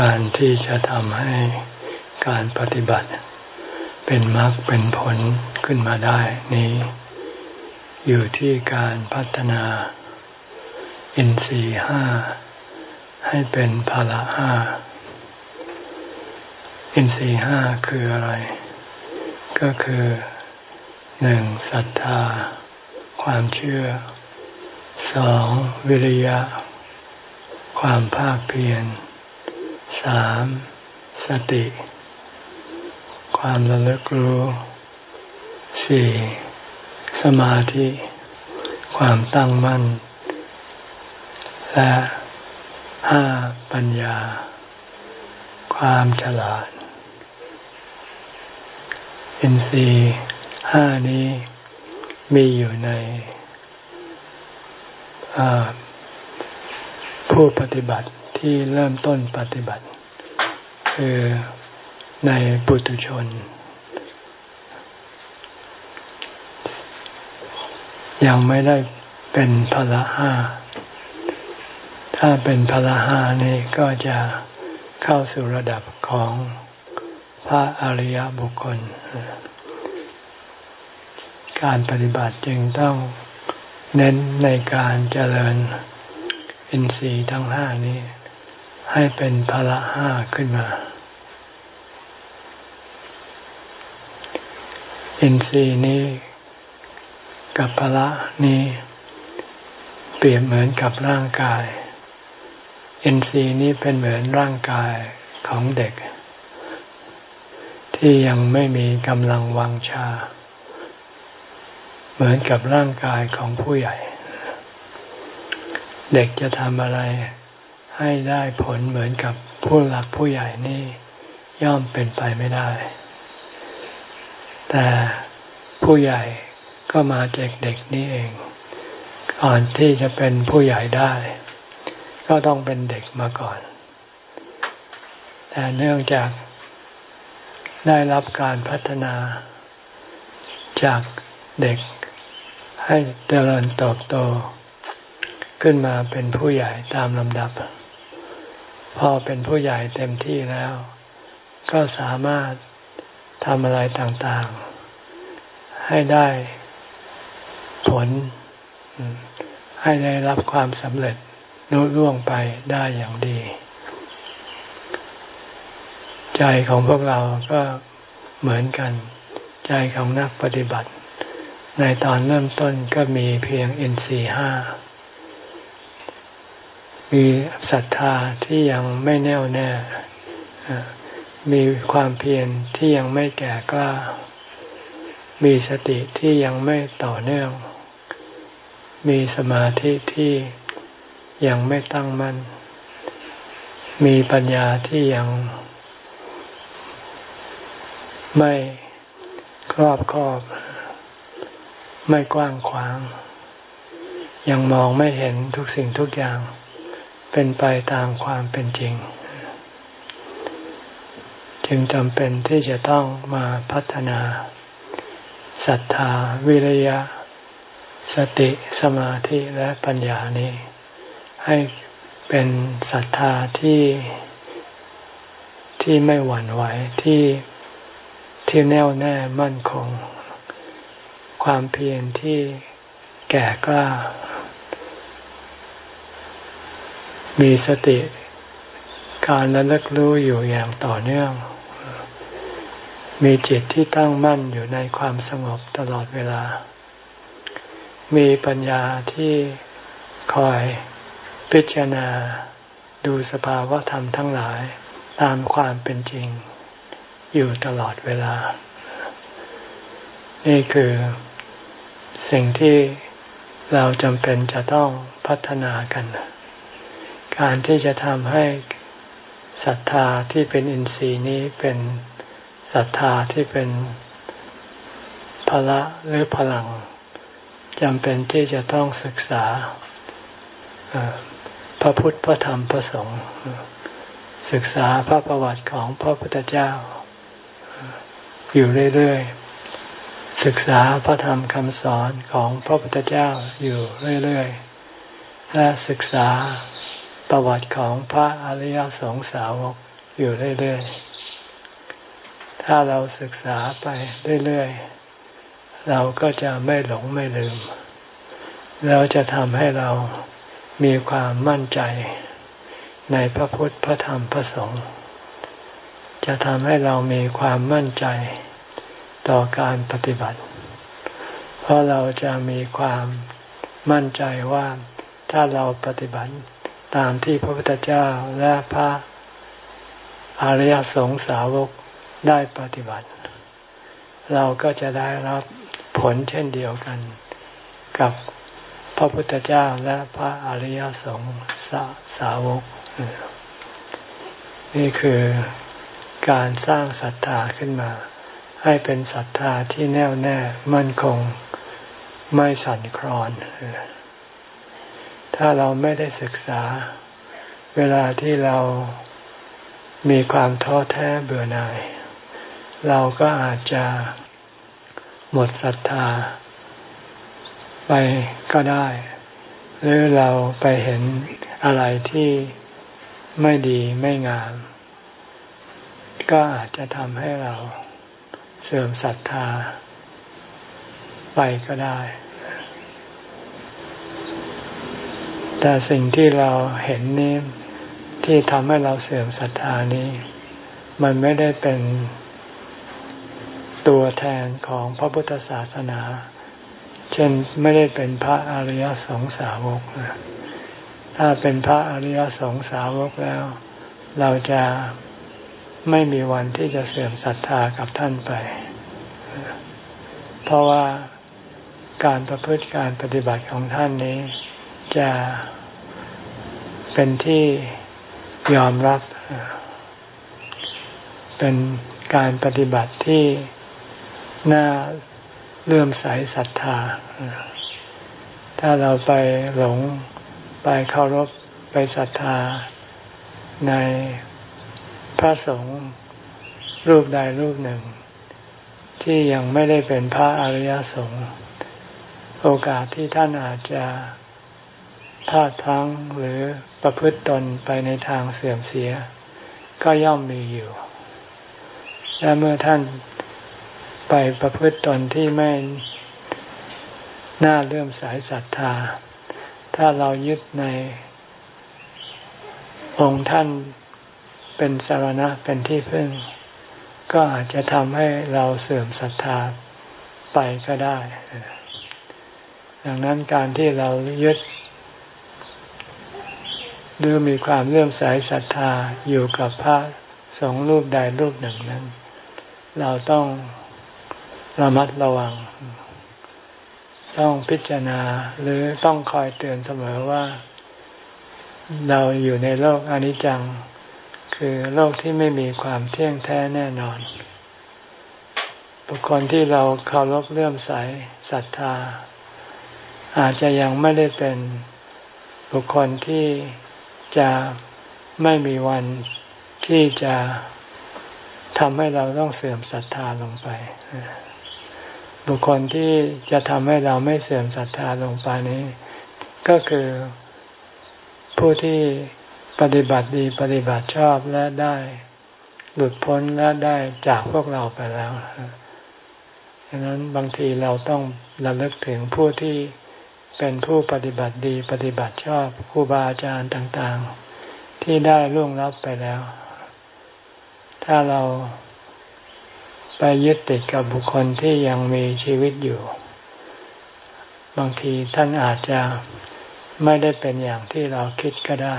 การที่จะทำให้การปฏิบัติ เป็นมรรคเป็นผลขึ้นมาได้นี้ อยู่ที่การพัฒนา อินทรีห้าให้เป็นภาละห้าอินทรีห้าคืออะไร ก็คือหนึ่งศรัทธา ความเชื่อสองวิริยะ ความภาคเพียร สามสติ ความระลึกรู้สี่สมาธิ ความตั้งมั่น และห้าปัญญา ความฉลาด อินทรีย์ห้านี้มีอยู่ในผู้ปฏิบัติที่เริ่มต้นปฏิบัติ คือในปุถุชน ยังไม่ได้เป็นพละห้า ถ้าเป็นพละห้านี่ก็จะเข้าสู่ระดับของพระอริยบุคคล การปฏิบัติจึงต้องเน้นในการเจริญอินทรีย์ทั้งห้านี้ ให้เป็นพละห้าขึ้นมา อินทรีย์นี้กับพละนี้เปรียบเหมือนกับร่างกาย อินทรีย์นี้เป็นเหมือนร่างกายของเด็ก ที่ยังไม่มีกำลังวังชา เหมือนกับร่างกายของผู้ใหญ่ เด็กจะทำอะไร ให้ได้ผลเหมือนกับผู้หลักผู้ใหญ่นี่ย่อมเป็นไปไม่ได้ แต่ผู้ใหญ่ก็มาจากเด็กนี่เอง ก่อนที่จะเป็นผู้ใหญ่ได้ ก็ต้องเป็นเด็กมาก่อน แต่เนื่องจากได้รับการพัฒนา จากเด็กให้เจริญเติบโต ขึ้นมาเป็นผู้ใหญ่ตามลำดับ พอเป็นผู้ใหญ่เต็มที่แล้ว ก็สามารถทำอะไรต่างๆ ให้ได้ผล ให้ได้รับความสำเร็จนุล่วงไปได้อย่างดี ใจของพวกเราก็เหมือนกัน ใจของนักปฏิบัติ ในตอนเริ่มต้นก็มีเพียงอินทรีห้า มีศรัทธาที่ยังไม่แน่วแน่ มีความเพียรที่ยังไม่แก่กล้า มีสติที่ยังไม่ต่อเนื่อง มีสมาธิที่ยังไม่ตั้งมั่น มีปัญญาที่ยังไม่ครอบครอบ ไม่กว้างขวาง ยังมองไม่เห็นทุกสิ่งทุกอย่าง เป็นไปตามความเป็นจริง จึงจำเป็นที่จะต้องมาพัฒนาศรัทธาวิริยะ สติสมาธิและปัญญานี้ ให้เป็นศรัทธาที่ที่ไม่หวั่นไหวที่ที่แน่วแน่มั่นคง ความเพียรที่แก่กล้า มีสติการระลึกรู้อยู่อย่างต่อเนื่อง มีจิตที่ตั้งมั่นอยู่ในความสงบตลอดเวลา มีปัญญาที่คอยพิจารณาดูสภาวะธรรมทั้งหลายตามความเป็นจริงอยู่ตลอดเวลา นี่คือสิ่งที่เราจำเป็นจะต้องพัฒนากัน การที่จะทำให้ศรัทธาที่เป็นอินทรีย์นี้เป็นศรัทธาที่เป็นพละหรือพลังจำเป็นที่จะต้องศึกษาพระพุทธพระธรรมพระสงฆ์ศึกษาพระประวัติของพระพุทธเจ้า อยู่เรื่อยๆ ศึกษาพระธรรมคำสอนของพระพุทธเจ้าอยู่เรื่อยๆและศึกษา ประวัติของพระอริยสงสาวกอยู่เรื่อยๆ ถ้าเราศึกษาไปเรื่อยๆ เราก็จะไม่หลงไม่ลืมเราจะทำให้เรามีความมั่นใจในพระพุทธพระธรรมพระสงฆ์จะทำให้เรามีความมั่นใจต่อการปฏิบัติ เพราะเราจะมีความมั่นใจว่าถ้าเราปฏิบัติ ตามที่พระพุทธเจ้าและพระอริยสงสาวกได้ปฏิบัติ เราก็จะได้รับผลเช่นเดียวกัน กับพระพุทธเจ้าและพระอริยสงสาสาวก นี่คือการสร้างศรัทธาขึ้นมา ให้เป็นศรัทธาที่แน่วแน่มั่นคงไม่สั่นคลอน ถ้าเราไม่ได้ศึกษา เวลาที่เรามีความท้อแท้เบื่อหน่าย เราก็อาจจะหมดศรัทธา ไปก็ได้ หรือเราไปเห็นอะไรที่ไม่ดีไม่งาม ก็อาจจะทำให้เราเสื่อมศรัทธา ไปก็ได้ แต่สิ่งที่เราเห็นนี้ที่ทำให้เราเสื่อมศรัทธานี้ มันไม่ได้เป็นตัวแทนของพระพุทธศาสนา เช่นไม่ได้เป็นพระอริยสงสาวก ถ้าเป็นพระอริยสงสาวกแล้ว เราจะไม่มีวันที่จะเสื่อมศรัทธากับท่านไป เพราะว่าการประพฤติการปฏิบัติของท่านนี้ จะเป็นที่ยอมรับ เป็นการปฏิบัติที่น่าเลื่อมใสศรัทธา ถ้าเราไปหลงไปเคารพไปศรัทธาในพระสงฆ์รูปใดรูปหนึ่ง ที่ยังไม่ได้เป็นพระอริยสงฆ์โอกาสที่ท่านอาจจะ พลาดพลั้งหรือประพฤติตนไปในทางเสื่อมเสีย ก็ย่อมมีอยู่ และเมื่อท่านไปประพฤติตนที่ไม่น่าเลื่อมสายศรัทธา ถ้าเรายึดในองค์ท่านเป็นสารณะเป็นที่พึ่ง ก็อาจจะทำให้เราเสื่อมศรัทธาไปก็ได้ ดังนั้นการที่เรายึด หรือมีความเลื่อมใสศรัทธาอยู่กับพระสองรูปใดรูปหนึ่งนั้น เราต้องระมัดระวัง ต้องพิจารณาหรือต้องคอยเตือนเสมอว่า เราอยู่ในโลกอนิจจัง คือโลกที่ไม่มีความเที่ยงแท้แน่นอน บุคคลที่เราเคารพเลื่อมใสศรัทธา อาจจะยังไม่ได้เป็นบุคคลที่ จะไม่มีวันที่จะทำให้เราต้องเสื่อมศรัทธาลงไป บุคคลที่จะทำให้เราไม่เสื่อมศรัทธาลงไปนี้ ก็คือผู้ที่ปฏิบัติดีปฏิบัติชอบและได้หลุดพ้นและได้จากพวกเราไปแล้วดังนั้นบางทีเราต้องระลึกถึงผู้ที่ เป็นผู้ปฏิบัติดีปฏิบัติชอบครูบาอาจารย์ต่างๆ ที่ได้ล่วงลับไปแล้ว ถ้าเราไปยึดติดกับบุคคลที่ยังมีชีวิตอยู่ บางทีท่านอาจจะไม่ได้เป็นอย่างที่เราคิดก็ได้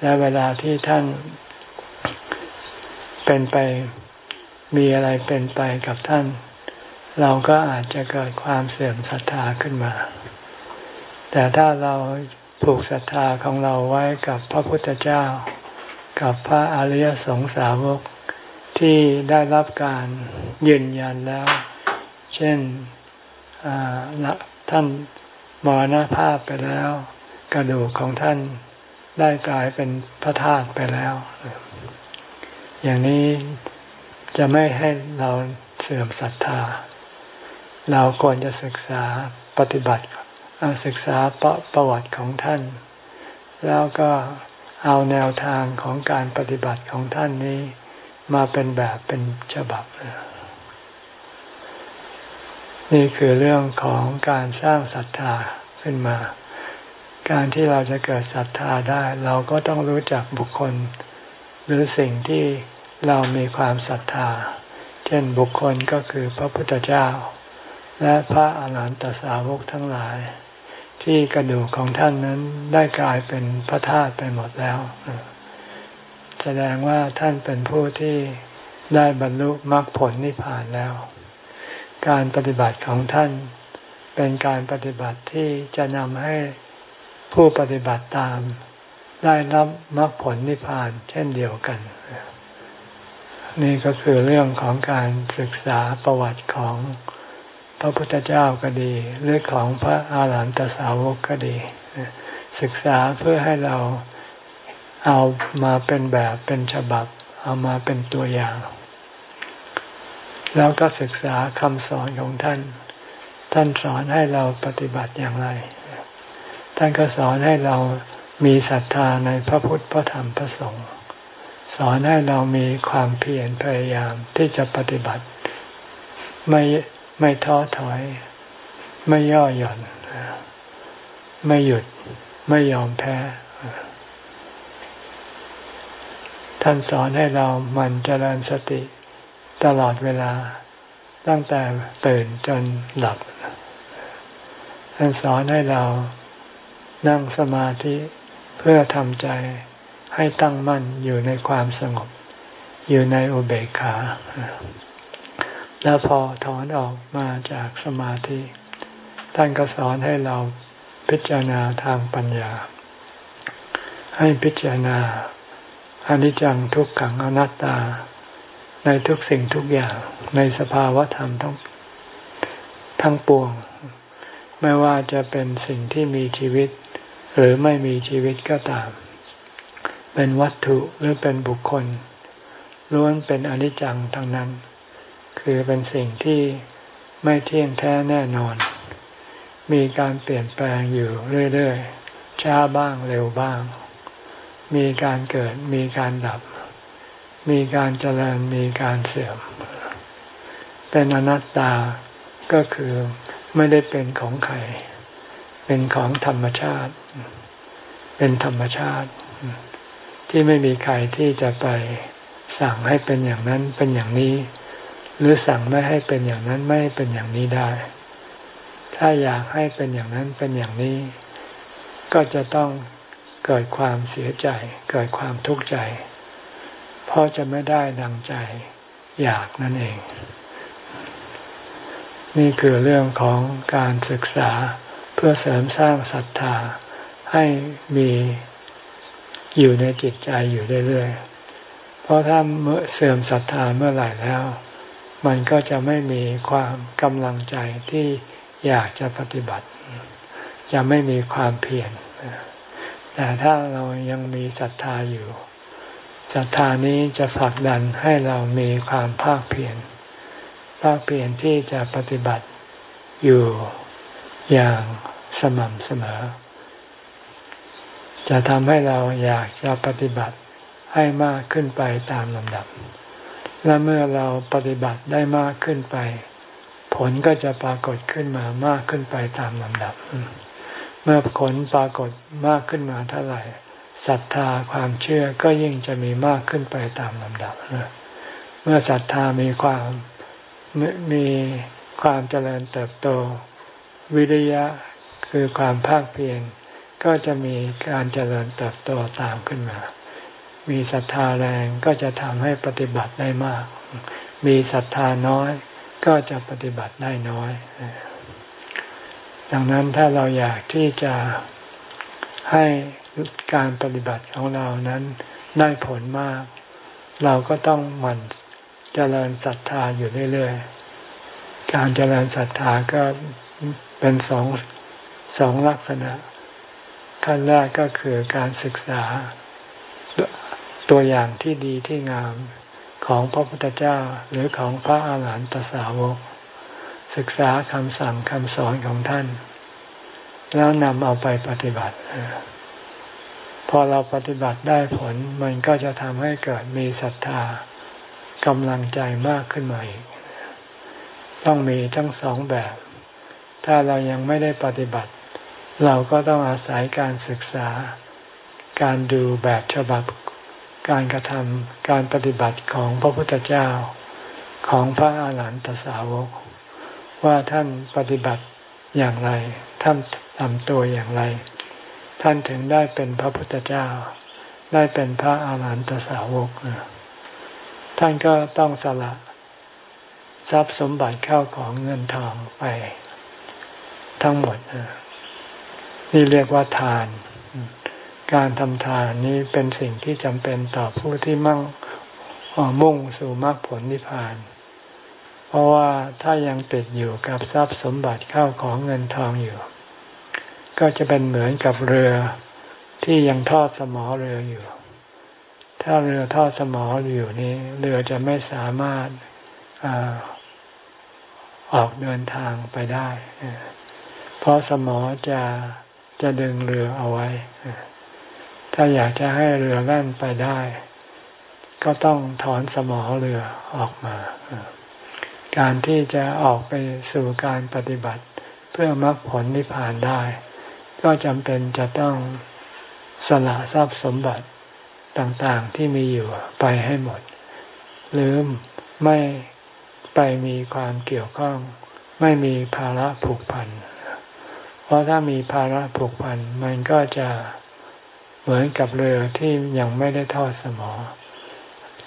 และเวลาที่ท่านเป็นไปมีอะไรเป็นไปกับท่าน เราก็อาจจะเกิดความเสื่อมศรัทธาขึ้นมา แต่ถ้าเราผูกศรัทธาของเราไว้กับพระพุทธเจ้า กับพระอริยสงสาวกที่ได้รับการยืนยันแล้ว เช่นท่านมรณภาพไปแล้ว กระดูกของท่านได้กลายเป็นพระธาตุไปแล้ว อย่างนี้จะไม่ให้เราเสื่อมศรัทธา เราควรจะศึกษาปฏิบัติศึกษาประประวัติของท่าน แล้วก็เอาแนวทางของการปฏิบัติของท่านนี้ มาเป็นแบบเป็นฉบับ นี่คือเรื่องของการสร้างศรัทธาขึ้นมา การที่เราจะเกิดศรัทธาได้ เราก็ต้องรู้จักบุคคล หรือสิ่งที่เรามีความศรัทธา เช่นบุคคลก็คือพระพุทธเจ้า และพระอาหารหันตสาวกทั้งหลาย ที่กระดูกของท่านนั้นได้กลายเป็นพระธาตุไปหมดแล้ว แสดงว่าท่านเป็นผู้ที่ได้บรรลุมรรคผลนิพพานแล้ว การปฏิบัติของท่านเป็นการปฏิบัติที่จะนำให้ผู้ปฏิบัติตาม ได้รับมรรคผลนิพพานเช่นเดียวกัน นี่ก็คือเรื่องของการศึกษาประวัติของ ระพุทธเจ้าก็ดี หรือของพระอาหารหันตสาวกก็ดี ศึกษาเพื่อให้เราเอามาเป็นแบบเป็นฉบับ เอามาเป็นตัวอย่าง แล้วก็ศึกษาคำสอนของท่าน ท่านสอนให้เราปฏิบัติอย่างไร ท่านก็สอนให้เรามีศรัทธาในพระพุทธพระธรรมพระสงฆ์สอนให้เรามีความเพียรพยายามที่จะปฏิบัติ ไม่ ไม่ท้อถอย ไม่ย่อหย่อน ไม่หยุด ไม่ยอมแพ้ ท่านสอนให้เรามันเจริญสติตลอดเวลา ตั้งแต่ตื่นจนหลับ ท่านสอนให้เรานั่งสมาธิเพื่อทำใจให้ตั้งมั่นอยู่ในความสงบ อยู่ในอุเบกขา แล้วพอถอนออกมาจากสมาธิ ท่านก็สอนให้เราพิจารณาทางปัญญา ให้พิจารณาอนิจจังทุกขังอนัตตา ในทุกสิ่งทุกอย่างในสภาวะธรรมทั้งทั้งปวง ไม่ว่าจะเป็นสิ่งที่มีชีวิต หรือไม่มีชีวิตก็ตาม เป็นวัตถุหรือเป็นบุคคลล้วนเป็นอนิจจังทั้งนั้น คือเป็นสิ่งที่ไม่เที่ยงแท้แน่นอน มีการเปลี่ยนแปลงอยู่เรื่อยๆ ช้าบ้างเร็วบ้าง มีการเกิดมีการดับ มีการเจริญมีการเสื่อม เป็นอนัตตาก็คือไม่ได้เป็นของใคร เป็นของธรรมชาติ เป็นธรรมชาติ ที่ไม่มีใครที่จะไปสั่งให้เป็นอย่างนั้นเป็นอย่างนี้ หรือสั่งไม่ให้เป็นอย่างนั้นไม่ให้เป็นอย่างนี้ได้ ถ้าอยากให้เป็นอย่างนั้นเป็นอย่างนี้ ก็จะต้องเกิดความเสียใจ เกิดความทุกข์ใจ เพราะจะไม่ได้ดังใจ อยากนั่นเอง นี่คือเรื่องของการศึกษาเพื่อเสริมสร้างศรัทธาให้มีอยู่ในจิตใจอยู่เรื่อยๆ เพราะถ้าเมื่อเสื่อมศรัทธาเมื่อไหร่แล้ว มันก็จะไม่มีความกำลังใจที่อยากจะปฏิบัติ จะไม่มีความเพียรแต่ถ้าเรายังมีศรัทธาอยู่ศรัทธานี้จะผลักดันให้เรามีความภาคเพียรภาคเพียรที่จะปฏิบัติอยู่อย่างสม่ำเสมอ จะทำให้เราอยากจะปฏิบัติให้มากขึ้นไปตามลำดับ และเมื่อเราปฏิบัติได้มากขึ้นไป ผลก็จะปรากฏขึ้นมามากขึ้นไปตามลำดับ เมื่อผลปรากฏมากขึ้นมาเท่าไหร่ศรัทธาความเชื่อก็ยิ่งจะมีมากขึ้นไปตามลำดับ เมื่อศรัทธามีความมีความเจริญเติบโต วิริยะคือความภาคเพียรก็จะมีการเจริญเติบโตตามขึ้นมา มีศรัทธาแรงก็จะทำให้ปฏิบัติได้มาก มีศรัทธาน้อยก็จะปฏิบัติได้น้อย ดังนั้นถ้าเราอยากที่จะให้การปฏิบัติของเรานั้นได้ผลมาก เราก็ต้องหมั่นเจริญศรัทธาอยู่เรื่อยๆ การเจริญศรัทธาก็เป็นสองสองลักษณะ ขั้นแรกก็คือการศึกษา ตัวอย่างที่ดีที่งามของพระพุทธเจ้าหรือของพระอาหารหันตสาวก ศึกษาคำสั่งคำสอนของท่าน แล้วนำเอาไปปฏิบัติ พอเราปฏิบัติได้ผลมันก็จะทำให้เกิดมีศรัทธากำลังใจมากขึ้นมาอีก ต้องมีทั้งสองแบบ ถ้าเรายังไม่ได้ปฏิบัติ เราก็ต้องอาศัยการศึกษา การดูแบบฉบับ การกระทำการปฏิบัติของพระพุทธเจ้าของพระอาหารหันตสาวก ว่าท่านปฏิบัติอย่างไร ท่านทำตัวอย่างไร ท่านถึงได้เป็นพระพุทธเจ้า ได้เป็นพระอาหารหันตสาวก ท่านก็ต้องสละทรัพย์สมบัติเข้าของเงินทองไป ทั้งหมด นี่เรียกว่าทาน การทำทานนี้เป็นสิ่งที่จำเป็นต่อผู้ที่มั่งมุ่งสู่มรรคผลนิพพาน เพราะว่าถ้ายังติดอยู่กับทรัพย์สมบัติเข้าของเงินทองอยู่ ก็จะเป็นเหมือนกับเรือที่ยังทอดสมอเรืออยู่ ถ้าเรือทอดสมออยู่นี้ เรือจะไม่สามารถอออกเดินทางไปได้ เพราะสมอจะจะดึงเรือเอาไว้ ถ้าอยากจะให้เรือแล่นไปได้ ก็ต้องถอนสมอเรือออกมา การที่จะออกไปสู่การปฏิบัติเพื่อมรรคผลนิพพานได้ ก็จำเป็นจะต้องสละทรัพย์สมบัติต่างๆที่มีอยู่ไปให้หมด หรือไม่ไปมีความเกี่ยวข้อง ไม่มีภาระผูกพัน เพราะถ้ามีภาระผูกพันมันก็จะ เหมือนกับเรือที่ยังไม่ได้ทอดสมอ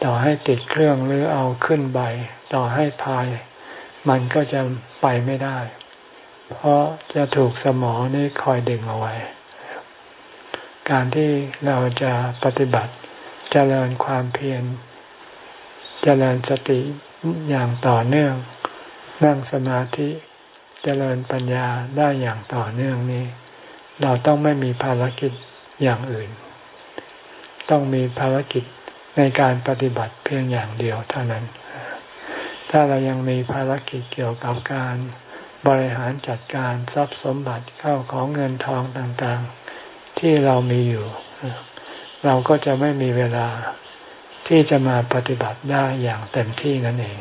ต่อให้ติดเครื่องหรือเอาขึ้นใบ ต่อให้พาย มันก็จะไปไม่ได้ เพราะจะถูกสมอนี่คอยดึงเอาไว้ การที่เราจะปฏิบัติจเจริญความเพียรเจริญสติอย่างต่อเนื่อง นั่งสมาธิจเจริญปัญญาได้อย่างต่อเนื่องนี้ เราต้องไม่มีภารกิจ อย่างอื่น ต้องมีภารกิจในการปฏิบัติเพียงอย่างเดียวเท่านั้น ถ้าเรายังมีภารกิจเกี่ยวกับการบริหารจัดการทรัพย์สมบัติเข้าของเงินทองต่างๆ ที่เรามีอยู่ เราก็จะไม่มีเวลาที่จะมาปฏิบัติได้อย่างเต็มที่นั่นเอง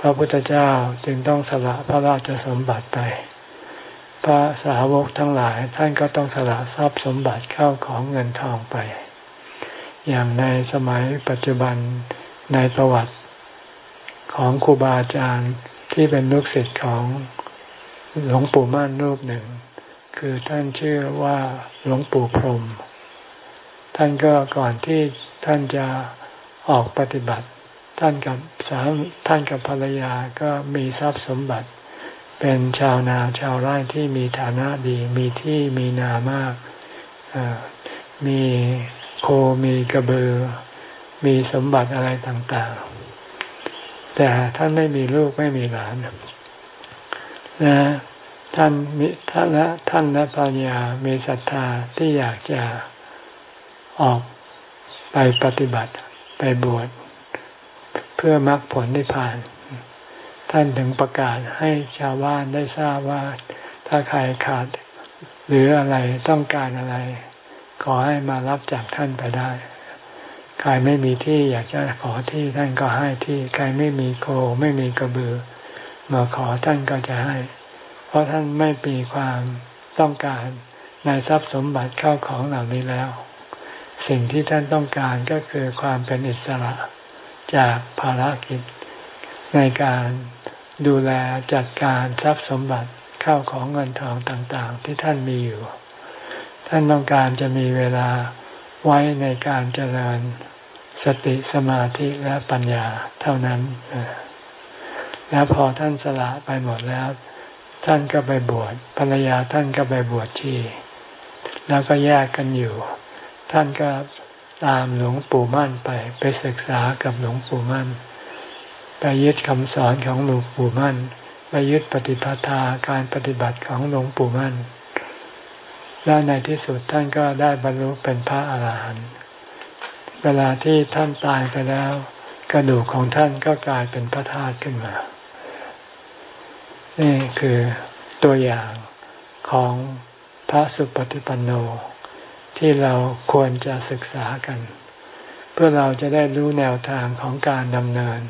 พระพุทธเจ้าจึงต้องสละพระราชสมบัติไป พระสาวกทั้งหลายท่านก็ต้องสละทรัพย์สมบัติเข้าของเงินทองไป อย่างในสมัยปัจจุบันในประวัติของครูบาอาจารย์ที่เป็นลูกศิษย์ของหลวงปู่มั่นรูปหนึ่ง คือท่านชื่อว่าหลวงปู่พรม ท่านก็ก่อนที่ท่านจะออกปฏิบัติ ท่านกับสามท่านกับภรรยาก็มีทรัพย์สมบัติ เป็นชาวนาชาวไร่ที่มีฐานะดี มีที่มีนามาก มีโคมีกระบือ มีสมบัติอะไรต่างๆ แต่ท่านไม่มีลูกไม่มีหลานนะท่านมีท่านและท่านและปัญญามีศรัทธาที่อยากจะออกไปปฏิบัติไปบวช เพื่อมรรคผลนิพพาน ท่านถึงประกาศให้ชาวบ้านได้ทราบว่า ถ้าใครขาด หรืออะไรต้องการอะไร ขอให้มารับจากท่านไปได้ ใครไม่มีที่อยากจะขอที่ท่านก็ให้ที่ ใครไม่มีโคไม่มีกระบือ มาขอท่านก็จะให้ เพราะท่านไม่มีความต้องการในทรัพย์สมบัติเข้าของเหล่านี้แล้ว สิ่งที่ท่านต้องการก็คือความเป็นอิสระจากภารกิจ ในการดูแลจัดการทรัพย์สมบัติเข้าของเงินทองต่างๆ ที่ท่านมีอยู่ ท่านต้องการจะมีเวลาไว้ในการเจริญสติสมาธิและปัญญาเท่านั้น แล้วพอท่านสละไปหมดแล้ว ท่านก็ไปบวชภรรยาท่านก็ไปบวชชี แล้วก็แยกกันอยู่ ท่านก็ตามหลวงปู่มั่นไปไปศึกษากับหลวงปู่มั่น ไปยึดคำสอนของหลวงปู่มั่น ไปยึดปฏิปทาการปฏิบัติของหลวงปู่มั่น และในที่สุดท่านก็ได้บรรลุเป็นพระอาหารหันต์ เวลาที่ท่านตายไปแล้ว กระดูกของท่านก็กลายเป็นพระธาตุขึ้นมา นี่คือตัวอย่างของพระสุปฏิปันโนที่เราควรจะศึกษากัน เพื่อเราจะได้รู้แนวทางของการดำเนิน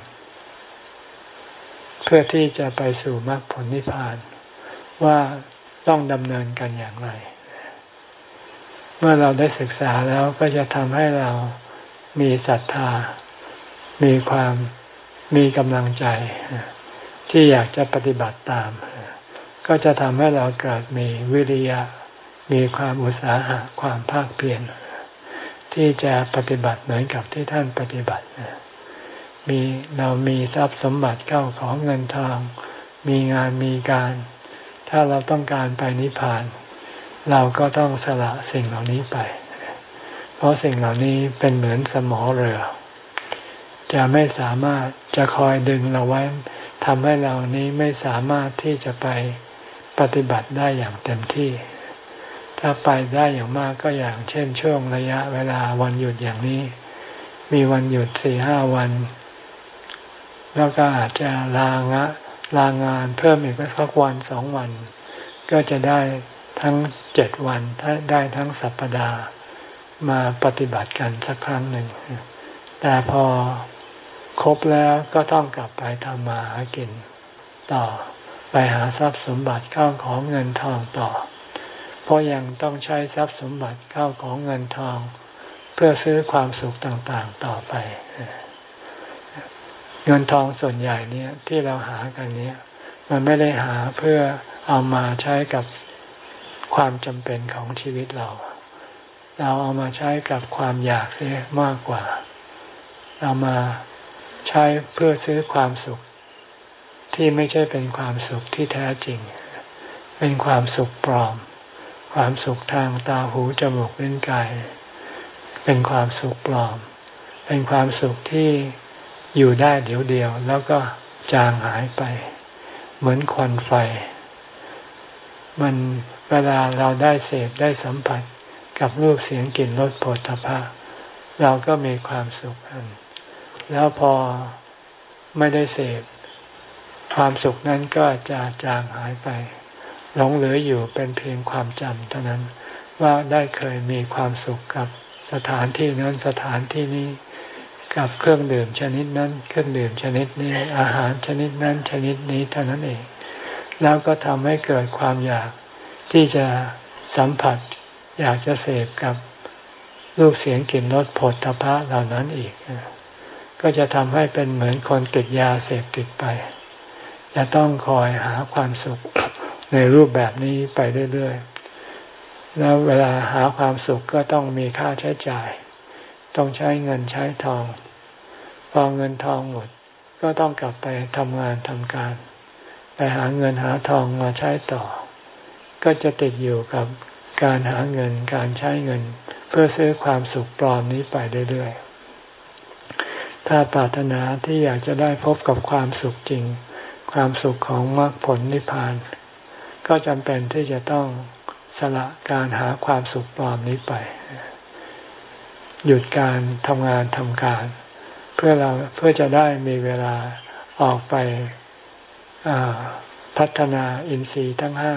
เพื่อที่จะไปสู่มรรคผลนิพพานว่าต้องดำเนินกันอย่างไร เมื่อเราได้ศึกษาแล้วก็จะทำให้เรามีศรัทธา มีความมีกำลังใจ ที่อยากจะปฏิบัติตาม ก็จะทำให้เราเกิดมีวิริยะ มีความอุตสาหะความภาคเพียรที่จะปฏิบัติเหมือนกับที่ท่านปฏิบัติ มีเรามีทรัพย์สมบัติเข้าของเงินทอง มีงานมีการ ถ้าเราต้องการไปนิพพาน เราก็ต้องสละสิ่งเหล่านี้ไป เพราะสิ่งเหล่านี้เป็นเหมือนสมอเรือ จะไม่สามารถจะคอยดึงเราไว้ทำให้เรานี้ไม่สามารถที่จะไปปฏิบัติได้อย่างเต็มที่ ถ้าไปได้อย่างมากก็อย่างเช่นช่วงระยะเวลาวันหยุดอย่างนี้ มีวันหยุดสี่ห้าวัน แล้วก็อาจจะลางะลางานเพิ่มอีกสักวันสองวัน ก็จะได้ทั้งเจ็ดวันได้ทั้งสัปปดาห์มาปฏิบัติกันสักครั้งหนึ่ง แต่พอครบแล้วก็ต้องกลับไปทำมาหากิน ต่อไปหาทรัพย์สมบัติเข้าของเงินทองต่อ เพราะยังต้องใช้ทรัพย์สมบัติเข้าของเงินทอง เพื่อซื้อความสุขต่างๆต่อไป เงินทองส่วนใหญ่เนี่ยที่เราหากันเนี่ย มันไม่ได้หาเพื่อเอามาใช้กับความจำเป็นของชีวิตเรา เราเอามาใช้กับความอยากเสียมากกว่า เรามาใช้เพื่อซื้อความสุข ที่ไม่ใช่เป็นความสุขที่แท้จริง เป็นความสุขปลอม ความสุขทางตาหูจมูกลิ้นกาย เป็นความสุขปลอม เป็นความสุขที่ อยู่ได้เดี๋ยวเดียว แล้วก็จางหายไป เหมือนควันไฟ มันเวลาเราได้เสพได้สัมผัสกับรูปเสียงกลิ่นรสผลพะเราก็มีความสุขแล้วพอไม่ได้เสพความสุขนั้นก็จะจางหายไปหลงเหลืออยู่เป็นเพียงความจำเท่านั้นว่าได้เคยมีความสุขกับสถานที่นั้นสถานที่นี้ กับเครื่องดื่มชนิดนั้น เครื่องดื่มชนิดนี้ อาหารชนิดนั้นชนิดนี้เท่านั้นเอง แล้วก็ทำให้เกิดความอยากที่จะสัมผัส อยากจะเสพกับรูปเสียงกลิ่นรสผลทพะเหล่านั้นอีก ก็จะทำให้เป็นเหมือนคนติดยาเสพติดไป จะต้องคอยหาความสุขในรูปแบบนี้ไปเรื่อยๆ แล้วเวลาหาความสุขก็ต้องมีค่าใช้จ่าย ต้องใช้เงินใช้ทอง พอเงินทองหมด ก็ต้องกลับไปทำงานทำการ ไปหาเงินหาทองมาใช้ต่อ ก็จะติดอยู่กับการหาเงินการใช้เงิน เพื่อซื้อความสุขปลอมนี้ไปเรื่อยๆ ถ้าปรารถนาที่อยากจะได้พบกับความสุขจริง ความสุขของมรรคผลนิพพาน ก็จำเป็นที่จะต้องสละการหาความสุขปลอมนี้ไป หยุดการทำงานทำการ เพื่อเราเพื่อจะได้มีเวลาออกไปพัฒนาอินทรีย์ทั้งห้า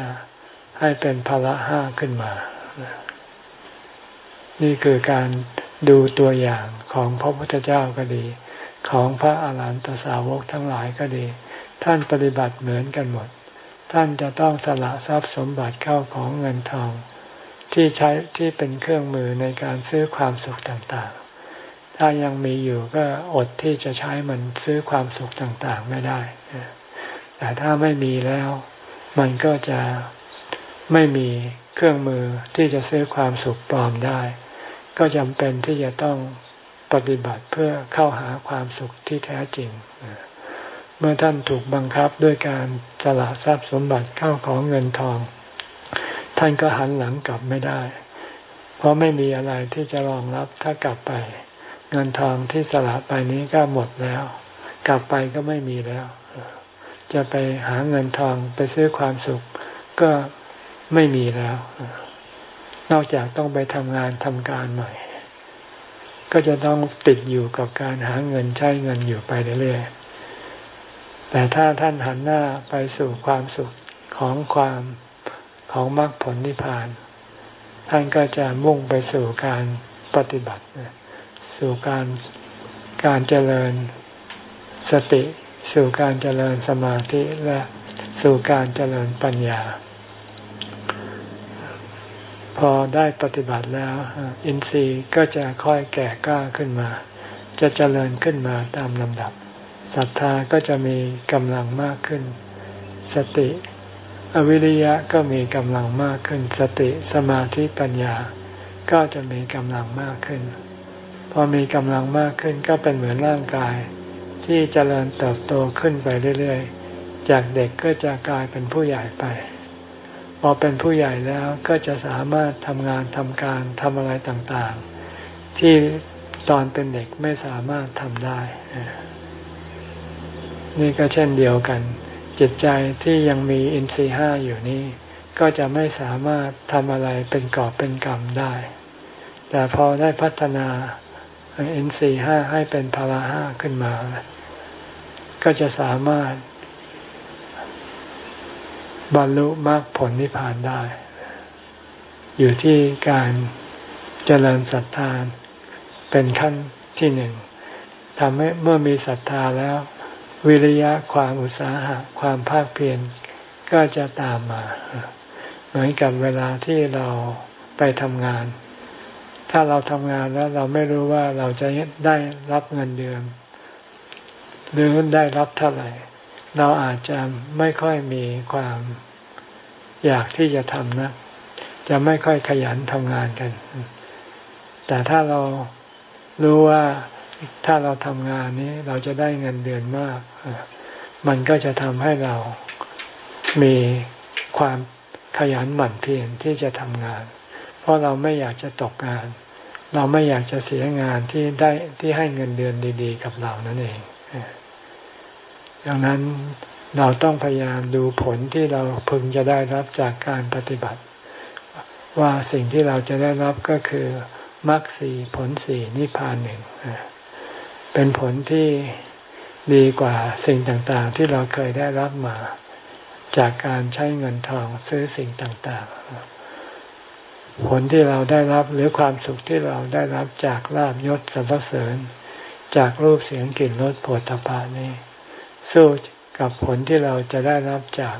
ให้เป็นพละห้าขึ้นมา นี่คือการดูตัวอย่างของพระพุทธเจ้าก็ดี ของพระอาหารหันตสาวกทั้งหลายก็ดี ท่านปฏิบัติเหมือนกันหมด ท่านจะต้องสละทรัพย์สมบัติเข้าของเงินทอง ที่ใช้ที่เป็นเครื่องมือในการซื้อความสุขต่างๆ ถ้ายังมีอยู่ก็อดที่จะใช้มันซื้อความสุขต่างๆไม่ได้ แต่ถ้าไม่มีแล้ว มันก็จะไม่มีเครื่องมือที่จะซื้อความสุขปลอมได้ ก็จำเป็นที่จะต้องปฏิบัติเพื่อเข้าหาความสุขที่แท้จริง เมื่อท่านถูกบังคับด้วยการสละทรัพย์สมบัติเข้าของเงินทอง ท่านก็หันหลังกลับไม่ได้ เพราะไม่มีอะไรที่จะรองรับถ้ากลับไป เงินทองที่สละไปนี้ก็หมดแล้ว กลับไปก็ไม่มีแล้ว จะไปหาเงินทองไปซื้อความสุขก็ไม่มีแล้ว นอกจากต้องไปทำงานทำการใหม่ ก็จะต้องติดอยู่กับการหาเงินใช้เงินอยู่ไปเรื่อยๆแต่ถ้าท่านหันหน้าไปสู่ความสุขของความ ของมรรคผลนิพพาน ท่านก็จะมุ่งไปสู่การปฏิบัติ สู่การการเจริญสติ สู่การเจริญสมาธิและสู่การเจริญปัญญา พอได้ปฏิบัติแล้ว อินทรีย์ก็จะค่อยแก่กล้าขึ้นมา จะเจริญขึ้นมาตามลำดับศรัทธาก็จะมีกำลังมากขึ้น สติ อวิริยะก็มีกำลังมากขึ้น สติสมาธิปัญญา ก็จะมีกำลังมากขึ้น พอมีกำลังมากขึ้นก็เป็นเหมือนร่างกาย ที่เจริญเติบโตขึ้นไปเรื่อยๆ จากเด็กก็จะกลายเป็นผู้ใหญ่ไป พอเป็นผู้ใหญ่แล้วก็จะสามารถทำงานทำการทำอะไรต่างๆ ที่ตอนเป็นเด็กไม่สามารถทำได้ นี่ก็เช่นเดียวกัน จิตใจที่ยังมีอินทรีห้าอยู่นี่ก็จะไม่สามารถทำอะไรเป็นกอบเป็นกรรมได้ แต่พอได้พัฒนาอินทรีห้าให้เป็นพละห้าขึ้นมา ก็จะสามารถ บรรลุมรรคผลนิพพานได้ อยู่ที่การเจริญศรัทธาเป็นขั้นที่หนึ่งทำให้เมื่อมีศรัทธาแล้ว วิริยะความอุตสาหะความภาคเพียรก็จะตามมา เหมือนกับเวลาที่เราไปทำงาน ถ้าเราทำงานแล้วเราไม่รู้ว่าเราจะได้รับเงินเดือน หรือได้รับเท่าไหร่ เราอาจจะไม่ค่อยมีความอยากที่จะทำนะ จะไม่ค่อยขยันทำงานกัน แต่ถ้าเรารู้ว่า ถ้าเราทำงานนี้เราจะได้เงินเดือนมาก มันก็จะทำให้เรามีความขยันหมั่นเพียรที่จะทำงาน เพราะเราไม่อยากจะตกงาน เราไม่อยากจะเสียงานที่ได้ที่ให้เงินเดือนดีๆ กับเรานั่นเอง ดังนั้นเราต้องพยายามดูผลที่เราพึงจะได้รับจากการปฏิบัติ ว่าสิ่งที่เราจะได้รับก็คือมรรคสีผลสีนิพพานหนึ่ง เป็นผลที่ดีกว่าสิ่งต่างๆ ที่เราเคยได้รับมา จากการใช้เงินทองซื้อสิ่งต่างๆ ผลที่เราได้รับหรือความสุขที่เราได้รับจากลาบยศสรรเสริญ จากรูปเสียงกลิ่นรสผลตภะนี้สู้กับผลที่เราจะได้รับจาก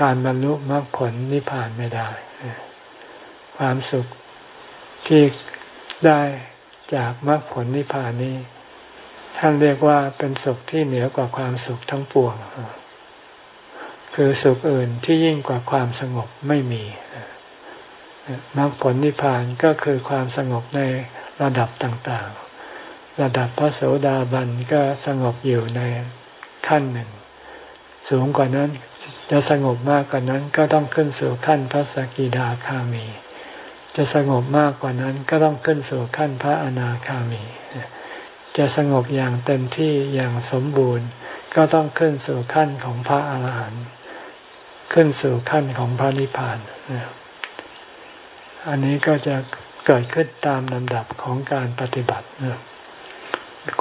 การบรรลุมรรคผลนิพพานไม่ได้ ความสุขที่ได้จากมรรคผลนิพพานนี้ ท่านเรียกว่าเป็นสุขที่เหนือกว่าความสุขทั้งปวง คือสุขอื่นที่ยิ่งกว่าความสงบไม่มีมรรคผลนิพพานก็คือความสงบในระดับต่างๆ ระดับพระโสดาบันก็สงบอยู่ในขั้นหนึ่ง สูงกว่านั้นจะสงบมากกว่านั้นก็ต้องขึ้นสู่ขั้นพระสกิดาคามี จะสงบมากกว่านั้นก็ต้องขึ้นสู่ขั้นพระอนาคามี จะสงบอย่างเต็มที่อย่างสมบูรณ์ ก็ต้องขึ้นสู่ขั้นของพระอาหารหันต์ขึ้นสู่ขั้นของพระนิพพานอันนี้ก็จะเกิดขึ้นตามลำดับของการปฏิบัติ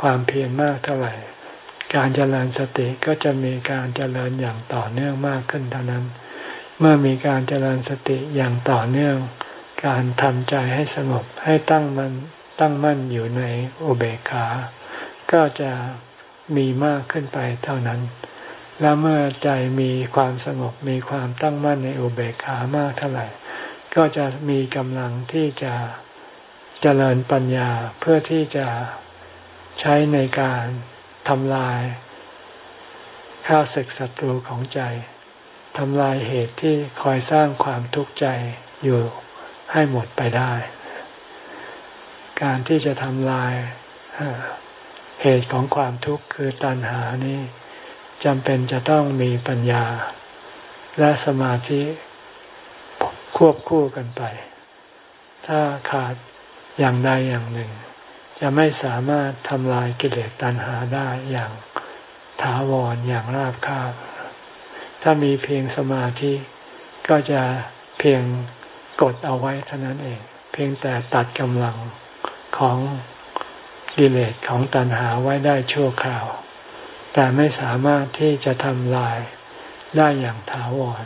ความเพียรมากเท่าไหร่ การเจริญสติก็จะมีการเจริญอย่างต่อเนื่องมากขึ้นเท่านั้น เมื่อมีการเจริญสติอย่างต่อเนื่อง การทำใจให้สงบให้ตั้งมัน ตั้งมั่นอยู่ในอุเบกขา ก็จะมีมากขึ้นไปเท่านั้น แล้วเมื่อใจมีความสงบมีความตั้งมั่นในอุเบกขามากเท่าไหร่ ก็จะมีกำลังที่จะเจริญปัญญาเพื่อที่จะใช้ในการทำลายข้าศึกศัตรูของใจทำลายเหตุที่คอยสร้างความทุกข์ใจอยู่ให้หมดไปได้ การที่จะทำลายเหตุของความทุกข์คือตัณหานี้จำเป็นจะต้องมีปัญญา และสมาธิควบคู่กันไป ถ้าขาดอย่างใดอย่างหนึ่ง จะไม่สามารถทำลายกิเลสตัณหาได้อย่างถาวรอย่างราบคาบ ถ้ามีเพียงสมาธิก็จะเพียงกดเอาไว้เท่านั้นเอง เพียงแต่ตัดกำลัง ของกิเลสของตัณหาไว้ได้ชั่วคราว แต่ไม่สามารถที่จะทำลายได้อย่างถาวร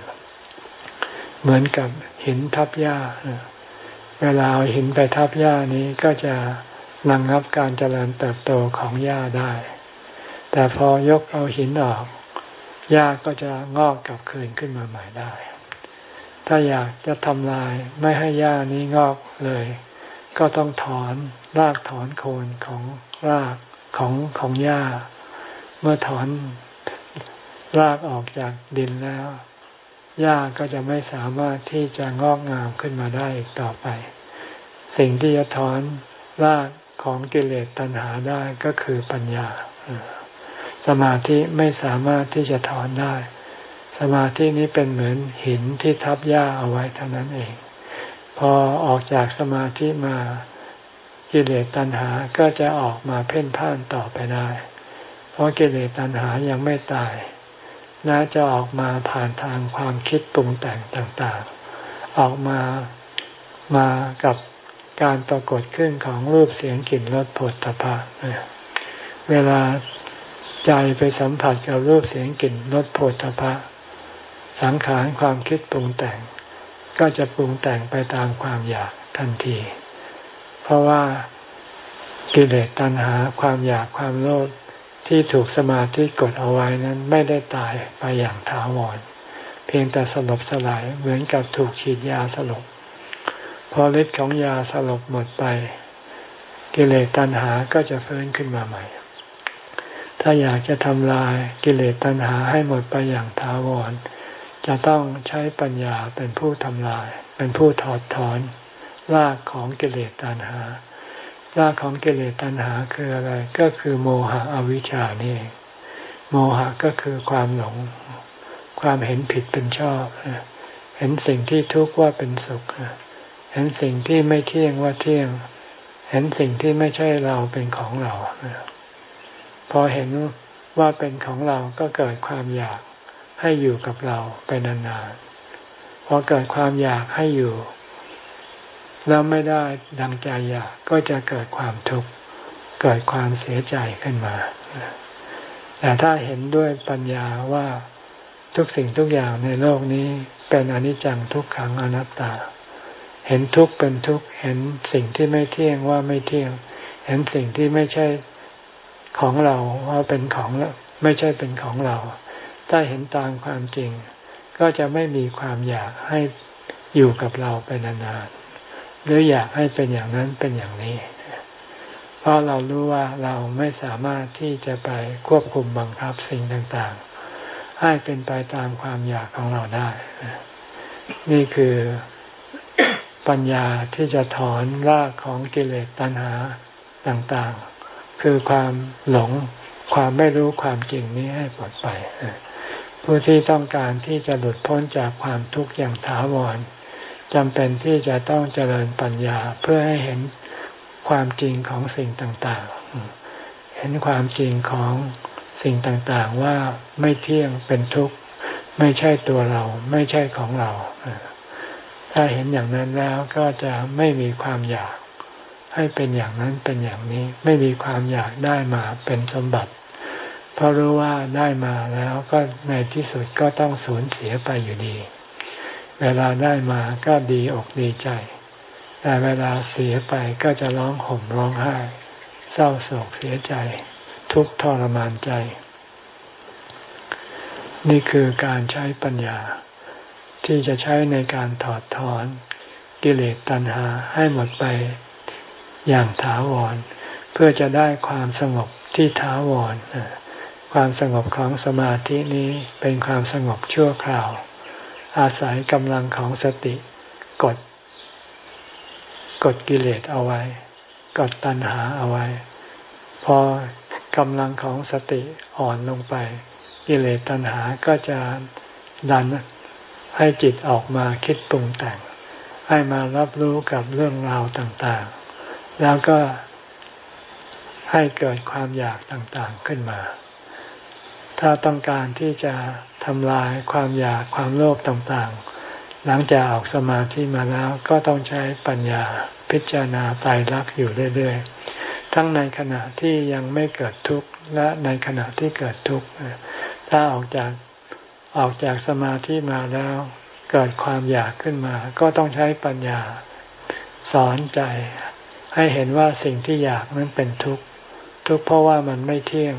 เหมือนกับหินทับหญ้า เวลาเอาหินไปทับหญ้านี้ก็จะนังงับการเจริญเติบโตของหญ้าได้ แต่พอยกเอาหินออกหญ้าก็จะงอกกลับคืนขึ้นมาใหม่ได้ ถ้าอยากจะทำลายไม่ให้หญ้านี้งอกเลย ก็ต้องถอนรากถอนโคนของรากของของหญ้า เมื่อถอนรากออกจากดินแล้วหญ้าก็จะไม่สามารถที่จะงอกงามขึ้นมาได้อีกต่อไป สิ่งที่จะถอนรากของกิเลสตัณหาได้ก็คือปัญญา สมาธิไม่สามารถที่จะถอนได้ สมาธินี้เป็นเหมือนหินที่ทับหญ้าเอาไว้เท่านั้นเอง พอออกจากสมาธิมากิเลสตัณหาก็จะออกมาเพ่นพ่านต่อไปได้ เพราะกิเลสตัณหายังไม่ตายและจะออกมาผ่านทางความคิดปรุงแต่งต่างๆ ออกมามากับการปรากฏขึ้นของรูปเสียงกลิ่นรสผลตภะเวลาใจไปสัมผัสกับรูปเสียงกลิ่นรสผลตภะสังขารความคิดปรุงแต่ง ก็จะปรุงแต่งไปตามความอยากทันที เพราะว่ากิเลสตัณหาความอยากความโลภที่ถูกสมาธิกดเอาไว้นั้นไม่ได้ตายไปอย่างถาวร เพียงแต่สลบสลายเหมือนกับถูกฉีดยาสลบ พอฤทธิ์ของยาสลบหมดไป กิเลสตัณหาก็จะฟื้นขึ้นมาใหม่ ถ้าอยากจะทำลายกิเลสตัณหาให้หมดไปอย่างถาวร จะต้องใช้ปัญญาเป็นผู้ทำลาย เป็นผู้ถอดถอนรากของกิเลสตัณหา รากของกิเลสตัณหาคืออะไร ก็คือโมหะอวิชชานี่เองโมหะก็คือความหลง ความเห็นผิดเป็นชอบ เห็นสิ่งที่ทุกข์ว่าเป็นสุข เห็นสิ่งที่ไม่เที่ยงว่าเที่ยง เห็นสิ่งที่ไม่ใช่เราเป็นของเรา พอเห็นว่าเป็นของเราก็เกิดความอยาก ให้อยู่กับเราไปนานๆพอเกิดความอยากให้อยู่ แล้วไม่ได้ดังใจอยากก็จะเกิดความทุกข์เกิดความเสียใจขึ้นมาแต่ถ้าเห็นด้วยปัญญาว่าทุกสิ่งทุกอย่างในโลกนี้เป็นอนิจจังทุกขังอนัตตา เห็นทุกข์เป็นทุกข์เห็นสิ่งที่ไม่เที่ยงว่าไม่เที่ยง เห็นสิ่งที่ไม่ใช่ของเราว่าเป็นของไม่ใช่เป็นของเรา ถ้าเห็นตามความจริง ก็จะไม่มีความอยากให้อยู่กับเราไปนานๆหรืออยากให้เป็นอย่างนั้นเป็นอย่างนี้ เพราะเรารู้ว่าเราไม่สามารถที่จะไปควบคุมบังคับสิ่งต่างๆ ให้เป็นไปตามความอยากของเราได้ นี่คือปัญญาที่จะถอนรากของกิเลสตัณหาต่างๆ คือความหลงความไม่รู้ความจริงนี้ให้ปลดไป ผู้ที่ต้องการที่จะหลุดพ้นจากความทุกข์อย่างถาวรจำเป็นที่จะต้องเจริญปัญญาเพื่อให้เห็นความจริงของสิ่งต่างๆ เห็นความจริงของสิ่งต่างๆว่าไม่เที่ยงเป็นทุกข์ ไม่ใช่ตัวเราไม่ใช่ของเรา ถ้าเห็นอย่างนั้นแล้วก็จะไม่มีความอยากให้เป็นอย่างนั้นเป็นอย่างนี้ ไม่มีความอยากได้มาเป็นสมบัติ เพราะรู้ว่าได้มาแล้วก็ในที่สุดก็ต้องสูญเสียไปอยู่ดี เวลาได้มาก็ดีอกดีใจ แต่เวลาเสียไปก็จะร้องห่มร้องไห้ เศร้าโศกเสียใจ ทุกทรมานใจ นี่คือการใช้ปัญญา ที่จะใช้ในการถอดถอน กิเลสตัณหาให้หมดไปอย่างถาวร เพื่อจะได้ความสงบที่ถาวร ความสงบของสมาธินี้เป็นความสงบชั่วคราว อาศัยกำลังของสติกดกดกิเลสเอาไว้ กดตัณหาเอาไว้ พอกำลังของสติอ่อนลงไป กิเลสตัณหาก็จะดันให้จิตออกมาคิดปรุงแต่ง ให้มารับรู้กับเรื่องราวต่างๆ แล้วก็ให้เกิดความอยากต่างๆขึ้นมา ถ้าต้องการที่จะทำลายความอยากความโลภต่างๆ หลังจากออกสมาธิมาแล้วก็ต้องใช้ปัญญาพิจารณาตายรักอยู่เรื่อยๆ ทั้งในขณะที่ยังไม่เกิดทุกข์และในขณะที่เกิดทุกข์ ถ้าออกจากออกจากสมาธิมาแล้วเกิดความอยากขึ้นมา ก็ต้องใช้ปัญญาสอนใจ ให้เห็นว่าสิ่งที่อยากนั้นเป็นทุกข์ ทุกข์เพราะว่ามันไม่เที่ยง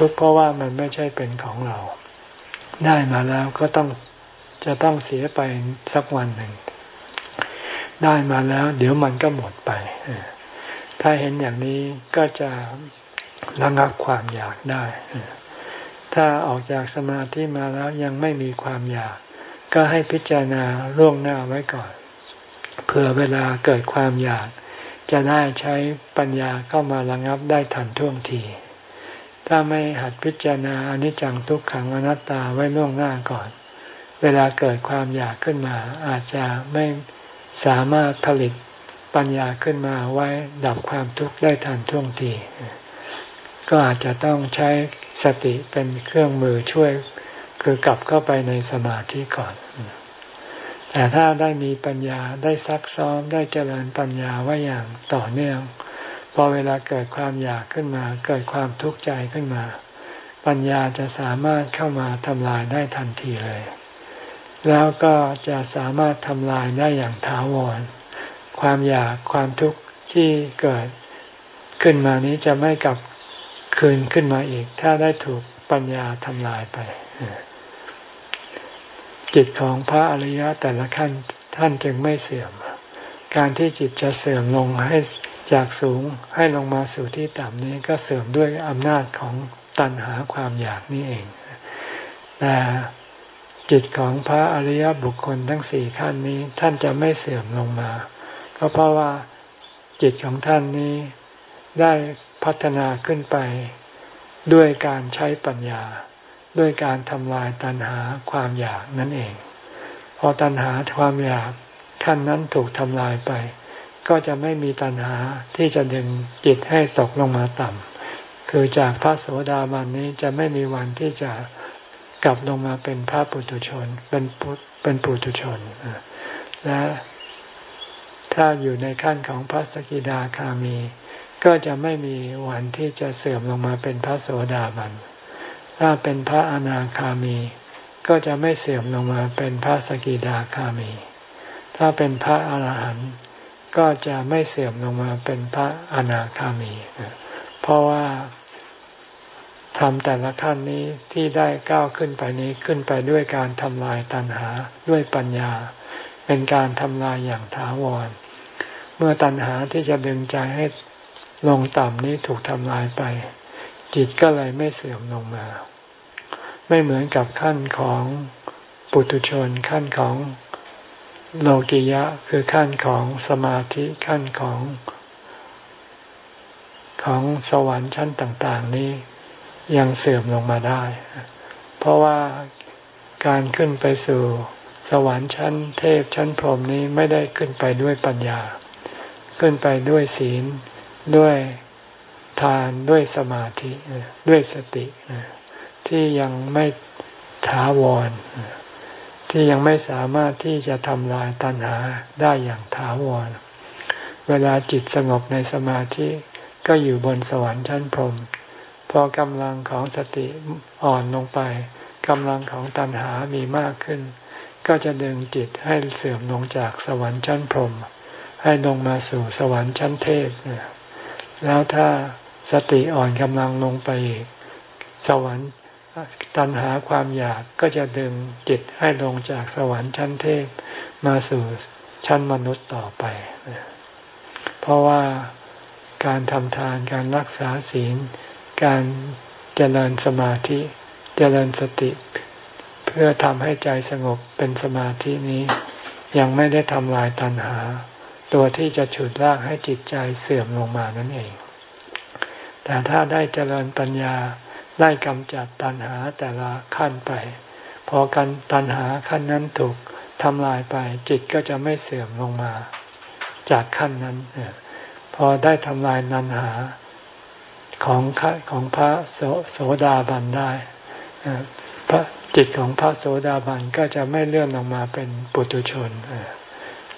ทุกข์เพราะว่ามันไม่ใช่เป็นของเรา ได้มาแล้วก็ต้องจะต้องเสียไปสักวันหนึ่ง ได้มาแล้ว เดี๋ยวมันก็หมดไปถ้าเห็นอย่างนี้ก็จะระงับความอยากได้ ถ้าออกจากสมาธิมาแล้วยังไม่มีความอยาก ก็ให้พิจารณาล่วงหน้าไว้ก่อน เผื่อเวลาเกิดความอยาก จะได้ใช้ปัญญาเข้ามาระงับได้ทันท่วงที ถ้าไม่หัดพิจารณาอนิจจังทุกขังอนัตตาไว้ล่วงหน้าก่อน เวลาเกิดความอยากขึ้นมา อาจจะไม่สามารถผลิตปัญญาขึ้นมาไว้ดับความทุกข์ได้ทันท่วงที ก็อาจจะต้องใช้สติเป็นเครื่องมือช่วย คือกลับเข้าไปในสมาธิก่อน แต่ถ้าได้มีปัญญาได้ซักซ้อมได้เจริญปัญญาไว้อย่างต่อเนื่อง พอเวลาเกิดความอยากขึ้นมา เกิดความทุกข์ใจขึ้นมา ปัญญาจะสามารถเข้ามาทำลายได้ทันทีเลย แล้วก็จะสามารถทำลายได้อย่างถาวร ความอยากความทุกข์ที่เกิดขึ้นมานี้จะไม่กลับคืนขึ้นมาอีก ถ้าได้ถูกปัญญาทำลายไป จิตของพระอริยะแต่ละขั้นท่านจึงไม่เสื่อม การที่จิตจะเสื่อมลงให้ จากสูงให้ลงมาสู่ที่ต่ำนี้ก็เสื่อมด้วยอำนาจของตัณหาความอยากนี่เอง แต่จิตของพระอริยบุคคลทั้งสี่ขั้นนี้ ท่านจะไม่เสื่อมลงมา ก็เพราะว่าจิตของท่านนี้ได้พัฒนาขึ้นไป ด้วยการใช้ปัญญา ด้วยการทำลายตัณหาความอยากนั่นเอง พอตัณหาความอยากขั้นนั้นถูกทำลายไป ก็จะไม่มีตัณหาที่จะดึงจิตให้ตกลงมาต่ำคือจากพระโสดาบันนี้จะไม่มีวันที่จะกลับลงมาเป็นพระปุถุชน เป็นเป็นปุถุชนและถ้าอยู่ในขั้นของพระสกิดาคามี ก็จะไม่มีวันที่จะเสื่อมลงมาเป็นพระโสดาบัน ถ้าเป็นพระอนาคามี ก็จะไม่เสื่อมลงมาเป็นพระสกิดาคามี ถ้าเป็นพระอรหันต์ ก็จะไม่เสื่อมลงมาเป็นพระอนาคามี เพราะว่าทำแต่ละขั้นนี้ที่ได้ก้าวขึ้นไปนี้ขึ้นไปด้วยการทำลายตัณหาด้วยปัญญา เป็นการทำลายอย่างถาวร เมื่อตัณหาที่จะดึงใจให้ลงต่ำนี้ถูกทำลายไป จิตก็เลยไม่เสื่อมลงมา ไม่เหมือนกับขั้นของปุถุชนขั้นของ โลกิยะคือขั้นของสมาธิขั้นของของสวรรค์ชั้นต่าง ๆ นี้ยังเสื่อมลงมาได้ เพราะว่าการขึ้นไปสู่สวรรค์ชั้นเทพชั้นพรหมนี้ไม่ได้ขึ้นไปด้วยปัญญา ขึ้นไปด้วยศีลด้วยทานด้วยสมาธิด้วยสติที่ยังไม่ถาวร ที่ยังไม่สามารถที่จะทำลายตัณหาได้อย่างถาวร เวลาจิตสงบในสมาธิก็อยู่บนสวรรค์ชั้นพรหมพอกำลังของสติอ่อนลงไปกำลังของตัณหามีมากขึ้น ก็จะดึงจิตให้เสื่อมลงจากสวรรค์ชั้นพรหมให้ลงมาสู่สวรรค์ชั้นเทพแล้วถ้าสติอ่อนกำลังลงไปอีกสวรรค์ ตัณหาความอยากก็จะดึงจิตให้ลงจากสวรรค์ชั้นเทพมาสู่ชั้นมนุษย์ต่อไป เพราะว่าการทำทานการรักษาศีล การเจริญสมาธิ เจริญสติ เพื่อทำให้ใจสงบเป็นสมาธินี้ ยังไม่ได้ทำลายตัณหา ตัวที่จะฉุดลากให้จิตใจเสื่อมลงมานั่นเอง แต่ถ้าได้เจริญปัญญา ได้กำจัดตัณหาแต่ละขั้นไป พอกันตัณหาขั้นนั้นถูกทำลายไป จิตก็จะไม่เสื่อมลงมา จากขั้นนั้น พอได้ทำลายนันหาของของพระโสดาบันได้พระจิตของพระโสดาบันก็จะไม่เลื่อนลงมาเป็นปุถุชน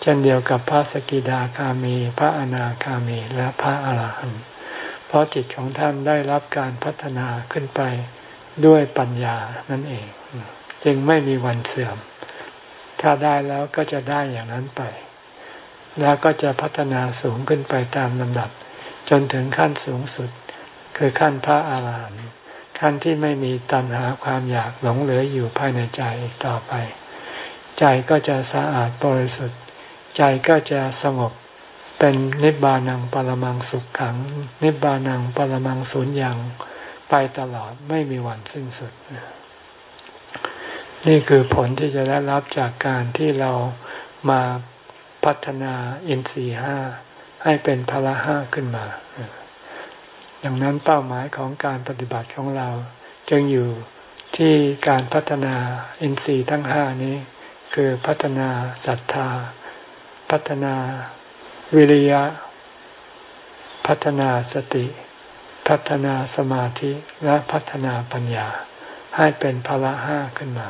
เช่นเดียวกับพระสกิดาคามี พระอนาคามีและพระอาหารหันต์ เพราะจิตของท่านได้รับการพัฒนาขึ้นไปด้วยปัญญานั่นเอง จึงไม่มีวันเสื่อม ถ้าได้แล้วก็จะได้อย่างนั้นไป แล้วก็จะพัฒนาสูงขึ้นไปตามลำดับ จนถึงขั้นสูงสุด คือขั้นพระอาหารหันต์ขั้นที่ไม่มีตัณหาความอยากหลงเหลืออยู่ภายในใจอีกต่อไป ใจก็จะสะอาดบริสุทธิ์ ใจก็จะสงบ เป็นนิบานังปรมังสุขขัง นิบานังปรมังสุญญ์ไปตลอดไม่มีวันสิ้นสุด นี่คือผลที่จะได้รับจากการที่เรามาพัฒนาอินทรีห้าให้เป็นพละห้าขึ้นมา ดังนั้นเป้าหมายของการปฏิบัติของเรา จึงอยู่ที่การพัฒนาอินทรีย์ทั้งห้านี้ คือพัฒนาศรัทธา พัฒนา วิริยะ พัฒนาสติ พัฒนาสมาธิและพัฒนาปัญญา ให้เป็นพละห้าขึ้นมา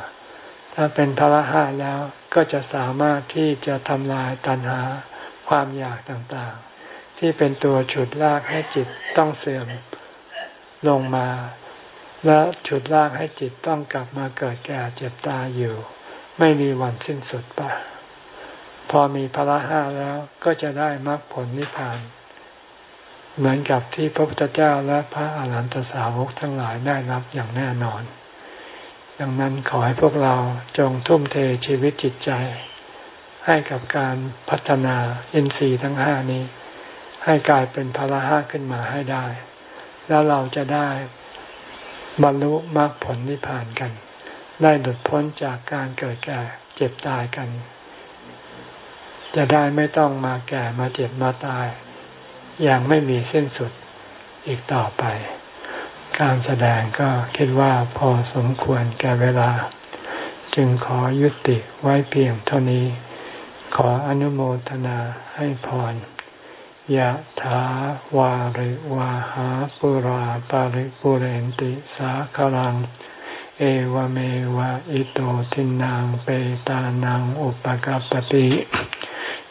ถ้าเป็นพละห้าแล้วก็จะสามารถที่จะทำลายตัณหาความอยากต่างๆ ที่เป็นตัวฉุดลากให้จิตต้องเสื่อมลงมา และฉุดลากให้จิตต้องกลับมาเกิดแก่เจ็บตายอยู่ ไม่มีวันสิ้นสุดปะ พอมีพละห้าแล้วก็จะได้มรรคผลนิพพาน เหมือนกับที่พระพุทธเจ้าและพระอาหารหันตสาวกทั้งหลายได้รับอย่างแน่นอน ดังนั้นขอให้พวกเราจงทุ่มเทชีวิตจิตใจ ให้กับการพัฒนาอินทรีย์ทั้งห้านี้ ให้กลายเป็นพละห้าขึ้นมาให้ได้ แล้วเราจะได้บรรลุมรรคผลนิพพานกัน ได้หลุดพ้นจากการเกิดแก่เจ็บตายกัน จะได้ไม่ต้องมาแก่มาเจ็บมาตาย อย่างไม่มีสิ้นสุดอีกต่อไป การแสดงก็คิดว่าพอสมควรแก่เวลา จึงขอยุติไว้เพียงเท่านี้ ขออนุโมทนาให้พรยะถาวาริวาหาปุราปาริปุเรนติสาคลัง เอวเมวะอิโตทินังเปตานังอุปกปติ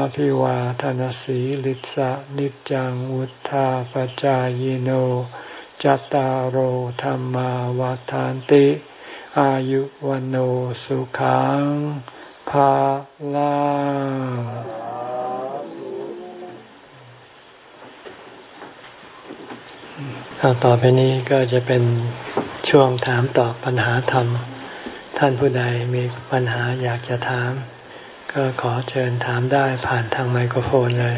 อภิวาทนสีลิสะนิจังวุธาปจายโนจตารโหธรรมาวาทานติ อายุวันโอสุขังภาลาต่อไปนี้ก็จะเป็นช่วงถามตอบปัญหาธรรม ท่านผู้ใดมีปัญหาอยากจะถาม ก็ขอเชิญถามได้ผ่านทางไมโครโฟนเลย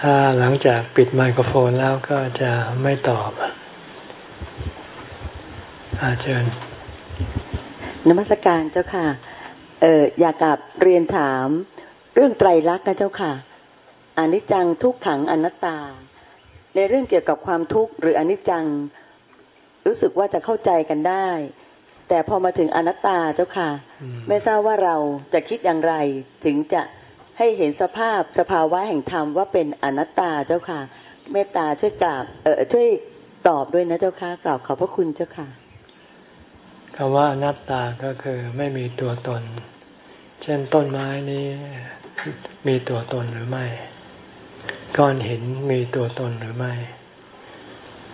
ถ้าหลังจากปิดไมโครโฟนแล้วก็จะไม่ตอบอาเชิญนมัสการเจ้าค่ะ เอออยากกับเรียนถาม เรื่องไตรลักษณ์นะเจ้าค่ะอนิจจังทุกขังอนัตตา ในเรื่องเกี่ยวกับความทุกข์หรืออนิจจัง รู้สึกว่าจะเข้าใจกันได้ แต่พอมาถึงอนัตตาเจ้าค่ะ ไม่ทราบว่าเราจะคิดอย่างไร ถึงจะให้เห็นสภาพสภาวะแห่งธรรมว่าเป็นอนัตตาเจ้าค่ะ เมตตาช่วยกราบเออช่วยตอบด้วยนะเจ้าค่ะกราบขอบพระคุณเจ้าค่ะคำว่าอนัตตาก็คือไม่มีตัวตน เช่นต้นไม้นี้มีตัวตนหรือไม่ ก้อนหินมีตัวตนหรือไม่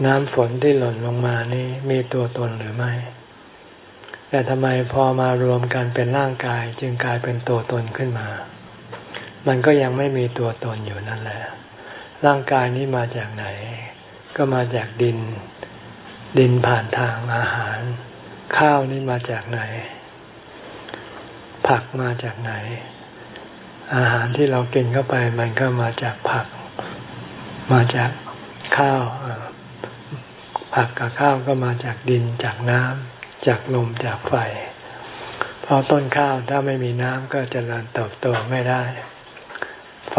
น้ำฝนที่หล่นลงมานี่มีตัวตนหรือไม่ แต่ทำไมพอมารวมกันเป็นร่างกายจึงกลายเป็นตัวตนขึ้นมา มันก็ยังไม่มีตัวตนอยู่นั่นแหละ ร่างกายนี้มาจากไหน ก็มาจากดิน ดินผ่านทางอาหาร ข้าวนี่มาจากไหน ผักมาจากไหน อาหารที่เรากินเข้าไปมันก็มาจากผัก มาจากข้าว ผักกับข้าวก็มาจากดินจากน้ำ จากลมจากไฟ เพราะต้นข้าวถ้าไม่มีน้ำก็จเจริญเติบโตไม่ได้ ไฟ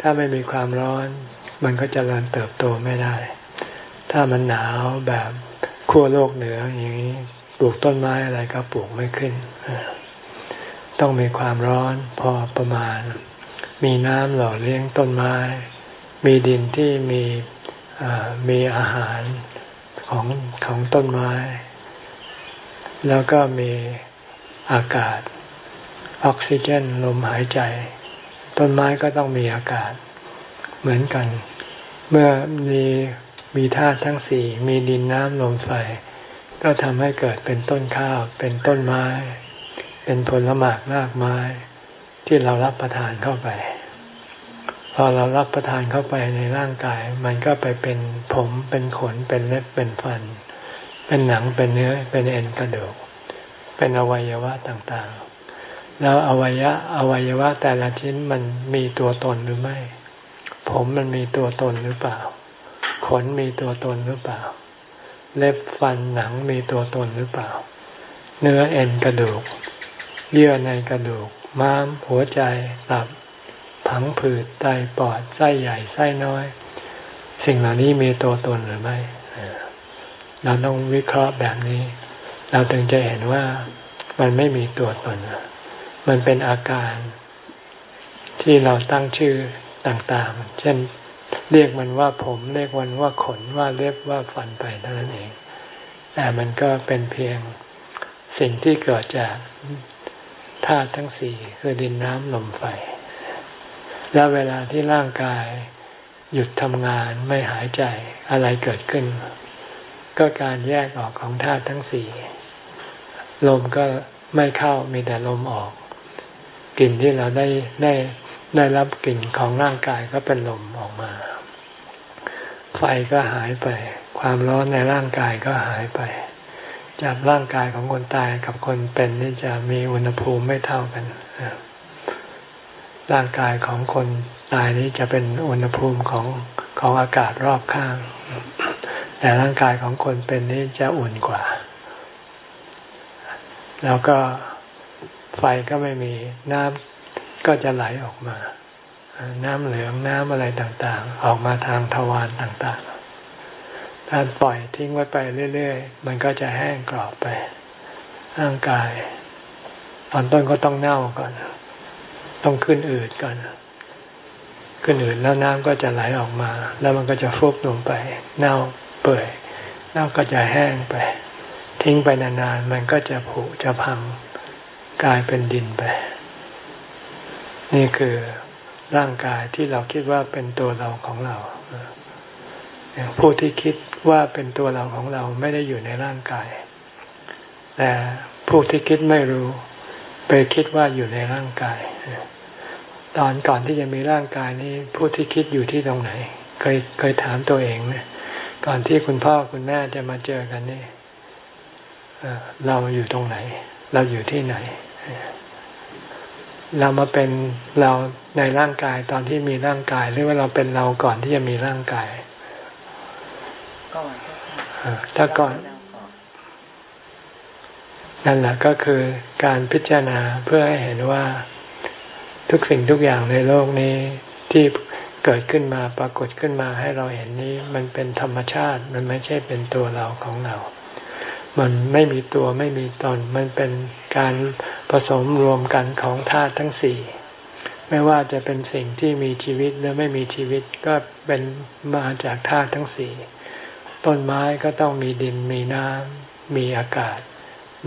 ถ้าไม่มีความร้อน มันก็จเจริญเติบโตไม่ได้ ถ้ามันหนาวแบบขั้วโลกเหนืออย่างนี้ปลูกต้นไม้อะไรก็ปลูกไม่ขึ้น ต้องมีความร้อนพอประมาณ มีน้ำหล่อเลี้ยงต้นไม้ มีดินที่มีมีอาหารของของต้นไม้ แล้วก็มีอากาศ ออกซิเจนลมหายใจ ต้นไม้ก็ต้องมีอากาศเหมือนกัน เมื่อมีมีธาตุทั้งสี่มีดินน้ำลมไฟ ก็ทำให้เกิดเป็นต้นข้าว เป็นต้นไม้ เป็นผลหมากรากไม้ที่เรารับประทานเข้าไป พอเรารับประทานเข้าไปในร่างกาย มันก็ไปเป็นผมเป็นขนเป็นเล็บเป็นฟัน เป็นหนังเป็นเนื้อเป็นเอ็นกระดูก เป็นอวัยวะต่างๆ แล้วอวัยะอวัยวะแต่ละชิ้นมันมีตัวตนหรือไม่ ผมมันมีตัวตนหรือเปล่า ขนมีตัวตนหรือเปล่า เล็บฟันหนังมีตัวตนหรือเปล่า เนื้อเอ็นกระดูก เยื่อในกระดูก ม้ามหัวใจตับ ผังผืดไตปอดไส้ใหญ่ไส้น้อย สิ่งเหล่านี้มีตัวตนหรือไม่ เราต้องวิเคราะห์แบบนี้ เราถึงจะเห็นว่ามันไม่มีตัวตน มันเป็นอาการ ที่เราตั้งชื่อต่างๆ เช่นเรียกมันว่าผมเรียกมันว่าขนว่าเล็บว่าฟันไปเท่านั้นเอง แต่มันก็เป็นเพียงสิ่งที่เกิดจากธาตุทั้งสี่คือดินน้ำลมไฟ แล้วเวลาที่ร่างกายหยุดทำงานไม่หายใจอะไรเกิดขึ้น ก็การแยกออกของธาตุทั้งสี่ลมก็ไม่เข้ามีแต่ลมออก กลิ่นที่เราได้ได้ได้รับกลิ่นของร่างกายก็เป็นลมออกมา ไฟก็หายไป ความร้อนในร่างกายก็หายไป จากร่างกายของคนตายกับคนเป็นนี่จะมีอุณหภูมิไม่เท่ากันร่างกายของคนตายนี้จะเป็นอุณหภูมิของของอากาศรอบข้าง แต่ร่างกายของคนเป็นนี้จะอุ่นกว่า แล้วก็ไฟก็ไม่มีน้ำก็จะไหลออกมา น้ำเหลืองน้ำอะไรต่างๆ ออกมาทางทวารต่างๆ ถ้าปล่อยทิ้งไว้ไปเรื่อยๆ มันก็จะแห้งกรอบไป ร่างกาย ตอนต้นก็ต้องเน่าก่อน ต้องขึ้นอืดก่อนขึ้นอืดแล้วน้ำก็จะไหลออกมา แล้วมันก็จะฟุบลงไป เน่า เปื่อยแล้วก็จะแห้งไป ทิ้งไปนานๆ มันก็จะผุจะพังกลายเป็นดินไป นี่คือร่างกายที่เราคิดว่าเป็นตัวเราของเราผู้ที่คิดว่าเป็นตัวเราของเราไม่ได้อยู่ในร่างกาย แต่ผู้ที่คิดไม่รู้ ไปคิดว่าอยู่ในร่างกาย ตอนก่อนที่จะมีร่างกายนี้ ผู้ที่คิดอยู่ที่ตรงไหน เคยเคยถามตัวเองไหม ก่อนที่คุณพ่อคุณแม่จะมาเจอกันนี่เราอยู่ตรงไหน เราอยู่ที่ไหน เรามาเป็นเราในร่างกายตอนที่มีร่างกาย หรือว่าเราเป็นเราก่อนที่จะมีร่างกายก่อนถ้าก่อนนั่นแหละก็คือการพิจารณาเพื่อให้เห็นว่าทุกสิ่งทุกอย่างในโลกนี้ที่ เกิดขึ้นมาปรากฏขึ้นมาให้เราเห็นนี้ มันเป็นธรรมชาติ มันไม่ใช่เป็นตัวเราของเรา มันไม่มีตัวไม่มีตน มันเป็นการผสมรวมกันของธาตุทั้งสี่ ไม่ว่าจะเป็นสิ่งที่มีชีวิตหรือไม่มีชีวิตก็เป็นมาจากธาตุทั้งสี่ ต้นไม้ก็ต้องมีดินมีน้ำมีอากาศ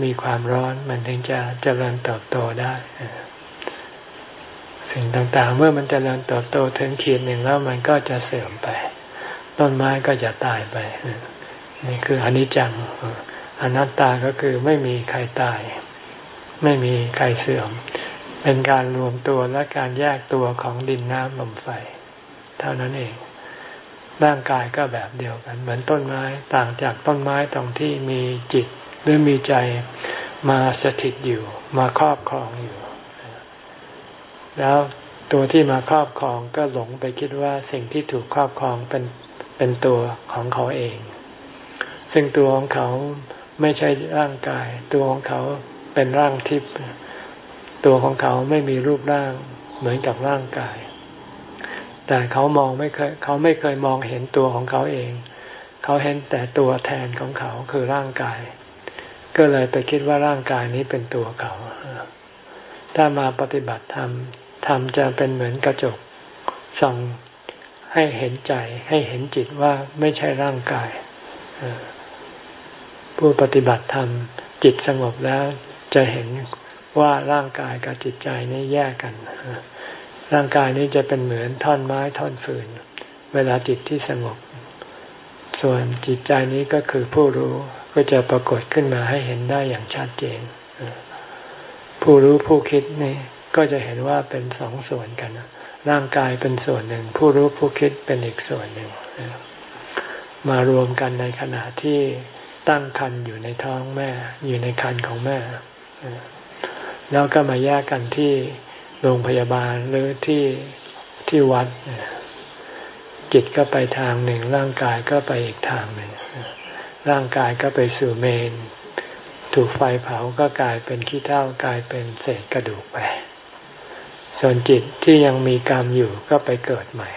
มีความร้อนมันถึงจะเจริญเติบโตได้ สิ่งต่างๆ เมื่อมันจเจริญเติบโตถึงขีดหนึ่งแล้วมันก็จะเสื่อมไป ต้นไม้ก็จะตายไป นี่คืออนิจจังอนัตตาก็คือไม่มีใครตาย ไม่มีใครเสื่อม เป็นการรวมตัวและการแยกตัวของดินน้ำลมไฟ เท่านั้นเอง ร่างกายก็แบบเดียวกัน เหมือนต้นไม้ต่างจากต้นไม้ตรงที่มีจิตหรือมีใจมาสถิตอยู่มาครอบครองอยู่ แล้วตัวที่มาครอบครองก็หลงไปคิดว่าสิ่งที่ถูกครอบครองเป็นเป็นตัวของเขาเอง ซึ่งตัวของเขาไม่ใช่ร่างกาย ตัวของเขาเป็นร่างทิพย์ตัวของเขาไม่มีรูปร่างเหมือนกับร่างกาย แต่เขามองไม่เคยเขาไม่เคยมองเห็นตัวของเขาเอง เขาเห็นแต่ตัวแทนของเขาคือร่างกาย ก็เลยไปคิดว่าร่างกายนี้เป็นตัวเขา ถ้ามาปฏิบัติธรรม ทรมจะเป็นเหมือนกระจกส่องให้เห็นใจให้เห็นจิตว่าไม่ใช่ร่างกาย ผู้ปฏิบัติธรรมจิตสงบแล้วจะเห็นว่าร่างกายกับจิตใจนี่แยกกัน ร่างกายนี้จะเป็นเหมือนท่อนไม้ท่อนฟืน เวลาจิตที่สงบ ส่วนจิตใจนี้ก็คือผู้รู้ก็จะปรากฏขึ้นมาให้เห็นได้อย่างชัดเจน ผู้รู้ผู้คิดนี่ ก็จะเห็นว่าเป็นสองส่วนกัน ร่างกายเป็นส่วนหนึ่ง ผู้รู้ผู้คิดเป็นอีกส่วนหนึ่ง มารวมกันในขณะที่ตั้งคันอยู่ในท้องแม่ อยู่ในคันของแม่ แล้วก็มาแยกกันที่โรงพยาบาลหรือที่ที่วัด จิตก็ไปทางหนึ่ง ร่างกายก็ไปอีกทางหนึ่ง ร่างกายก็ไปสู่เมนถูกไฟเผาก็กลายเป็นขี้เถ้ากลายเป็นเศษกระดูกไป ส่วนจิตที่ยังมีกรรมอยู่ก็ไปเกิดใหม่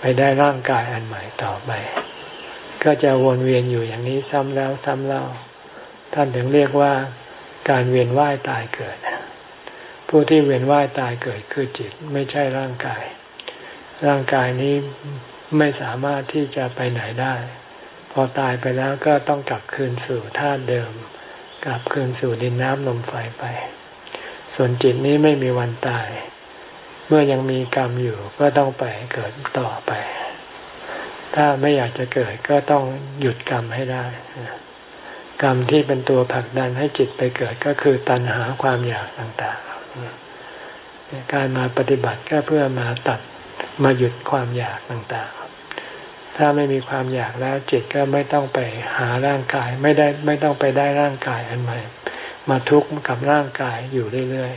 ไปได้ร่างกายอันใหม่ต่อไป ก็จะวนเวียนอยู่อย่างนี้ซ้ำแล้วซ้ำเล่า ท่านถึงเรียกว่าการเวียนว่ายตายเกิด ผู้ที่เวียนว่ายตายเกิดคือจิตไม่ใช่ร่างกาย ร่างกายนี้ไม่สามารถที่จะไปไหนได้ พอตายไปแล้วก็ต้องกลับคืนสู่ธาตุเดิม กลับคืนสู่ดินน้ำลมไฟไป ส่วนจิตนี้ไม่มีวันตาย เมื่อยังมีกรรมอยู่ก็ต้องไปเกิดต่อไป ถ้าไม่อยากจะเกิดก็ต้องหยุดกรรมให้ได้ กรรมที่เป็นตัวผลักดันให้จิตไปเกิดก็คือตัณหาความอยากต่างๆ การมาปฏิบัติก็เพื่อมาตัดมาหยุดความอยากต่างๆ ถ้าไม่มีความอยากแล้วจิตก็ไม่ต้องไปหาร่างกาย ไม่ได้ไม่ต้องไปได้ร่างกายอันใหม่ มาทุกข์กับร่างกายอยู่เรื่อย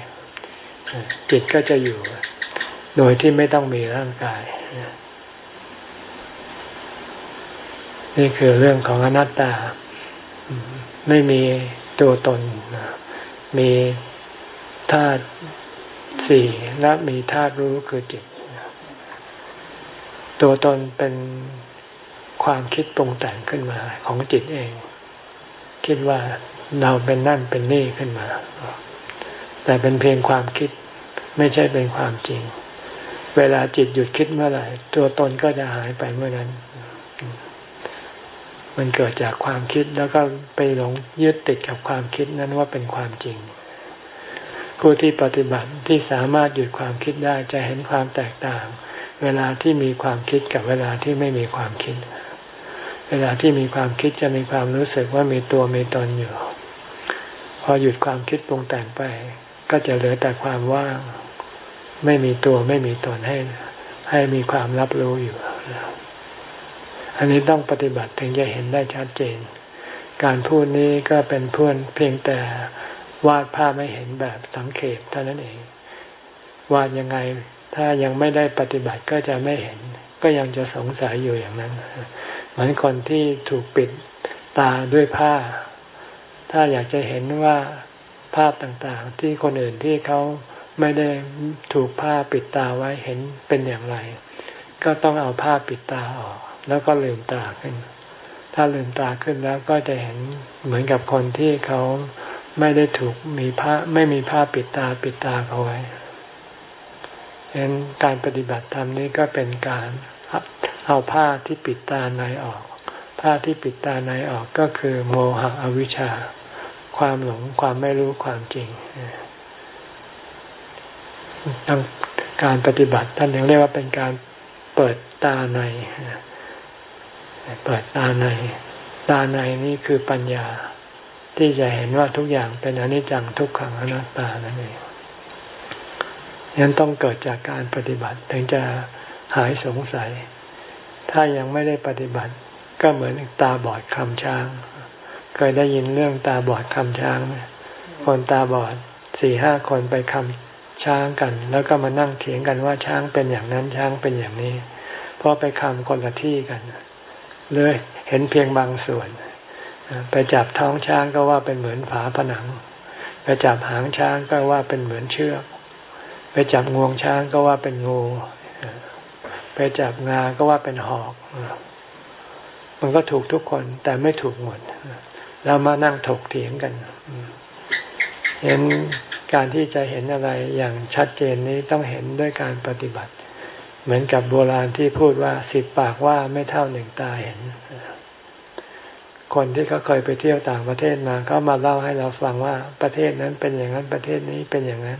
ๆจิตก็จะอยู่ โดยที่ไม่ต้องมีร่างกาย นี่คือเรื่องของอนัตตา ไม่มีตัวตน มีธาตุสี่และมีธาตุรู้คือจิต ตัวตนเป็นความคิดปรุงแต่งขึ้นมาของจิตเอง คิดว่า เราเป็นนั่นเป็นนี่ขึ้นมา แต่เป็นเพียงความคิดไม่ใช่เป็นความจริง เวลาจิตหยุดคิดเมื่อไหร่ ตัวตนก็จะหายไปเมื่อนั้น มันเกิดจากความคิดแล้วก็ไปหลงยึดติดกับความคิดนั้นว่าเป็นความจริง ผู้ที่ปฏิบัติที่สามารถหยุดความคิดได้จะเห็นความแตกต่าง เวลาที่มีความคิดกับเวลาที่ไม่มีความคิดเวลาที่มีความคิดจะมีความรู้สึกว่ามีตัวมีตนอยู่ พอหยุดความคิดปรุงแต่งไป ก็จะเหลือแต่ความว่าง ไม่มีตัวไม่มีตนให้ ให้มีความรับรู้อยู่ อันนี้ต้องปฏิบัติถึงจะเห็นได้ชัดเจน การพูดนี้ก็เป็นเพื่อนเพียงแต่วาดภาพไม่เห็นแบบสังเขปเท่านั้นเอง วาดยังไงถ้ายังไม่ได้ปฏิบัติก็จะไม่เห็น ก็ยังจะสงสัยอยู่อย่างนั้น เหมือนคนที่ถูกปิดตาด้วยผ้า ถ้าอยากจะเห็นว่าภาพต่างๆ ที่คนอื่นที่เขาไม่ได้ถูกผ้าปิดตาไว้เห็นเป็นอย่างไร ก็ต้องเอาผ้าปิดตาออก แล้วก็ลืมตาขึ้น ถ้าลืมตาขึ้นแล้วก็จะเห็นเหมือนกับคนที่เขาไม่ได้ถูกมีผ้าไม่มีผ้าปิดตาปิดตาเขาไว้เห็นการปฏิบัติธรรมนี้ก็เป็นการเอาผ้าที่ปิดตาในออก ผ้าที่ปิดตาในออกก็คือโมหะอวิชชา ความหลงความไม่รู้ความจริงงการปฏิบัติท่านยังเรียกว่าเป็นการเปิดตาใน เปิดตาใน ตาในนี่คือปัญญา ที่จะเห็นว่าทุกอย่างเป็นอนิจจังทุกขังอนัตตานั่นเองยังต้องเกิดจากการปฏิบัติถึงจะหายสงสัย ถ้ายังไม่ได้ปฏิบัติ ก็เหมือนตาบอดคำช้าง เคยได้ยินเรื่องตาบอดคำช้างไหมคนตาบอดสี่ห้าคนไปคำช้างกัน แล้วก็มานั่งเถียงกันว่าช้างเป็นอย่างนั้นช้างเป็นอย่างนี้ เพราะไปคำคนละที่กันเลยเห็นเพียงบางส่วน ไปจับท้องช้างก็ว่าเป็นเหมือนฝาผนัง ไปจับหางช้างก็ว่าเป็นเหมือนเชือก ไปจับงวงช้างก็ว่าเป็นงูไปจับงาก็ว่าเป็นหอก มันก็ถูกทุกคนแต่ไม่ถูกหมด แล้วมานั่งถกเถียงกันเห็นการที่จะเห็นอะไรอย่างชัดเจนนี้ต้องเห็นด้วยการปฏิบัติ เหมือนกับโบราณที่พูดว่าสิบปากว่าไม่เท่าหนึ่งตาเห็น คนที่เขาเคยไปเที่ยวต่างประเทศมาก็มาเล่าให้เราฟังว่าประเทศนั้นเป็นอย่างนั้นประเทศนี้เป็นอย่างนั้น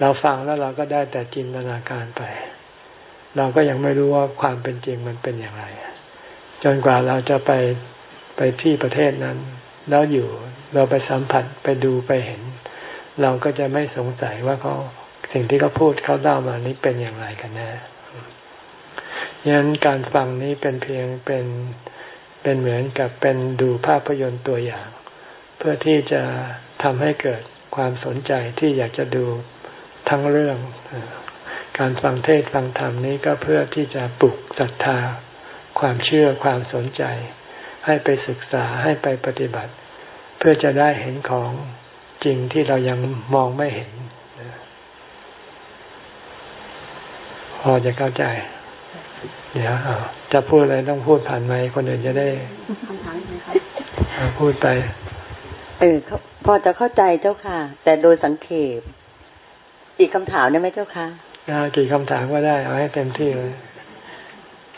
เราฟังแล้วเราก็ได้แต่จินตนาการไป เราก็ยังไม่รู้ว่าความเป็นจริงมันเป็นอย่างไร จนกว่าเราจะไปไปที่ประเทศนั้น แล้วอยู่เราไปสัมผัสไปดูไปเห็น เราก็จะไม่สงสัยว่าเขาสิ่งที่เขาพูดเขาเล่ามานี้เป็นอย่างไรกันแน่ยันการฟังนี้เป็นเพียงเป็นเป็นเหมือนกับเป็นดูภาพยนตร์ตัวอย่าง เพื่อที่จะทำให้เกิดความสนใจที่อยากจะดูทั้งเรื่อง การฟังเทศฟังธรรมนี้ก็เพื่อที่จะปลุกศรัทธา ความเชื่อความสนใจ ให้ไปศึกษาให้ไปปฏิบัติ เพื่อจะได้เห็นของจริงที่เรายังมองไม่เห็น พอจะเข้าใจ เดี๋ยวจะพูดอะไรต้องพูดผ่านไหมคนอื่นจะได้พูดไป เออพอจะเข้าใจเจ้าค่ะ แต่โดยสังเขปอีกคำถามได้ไหมเจ้าค่ะกี่คำถามก็ได้ เอาให้เต็มที่เลย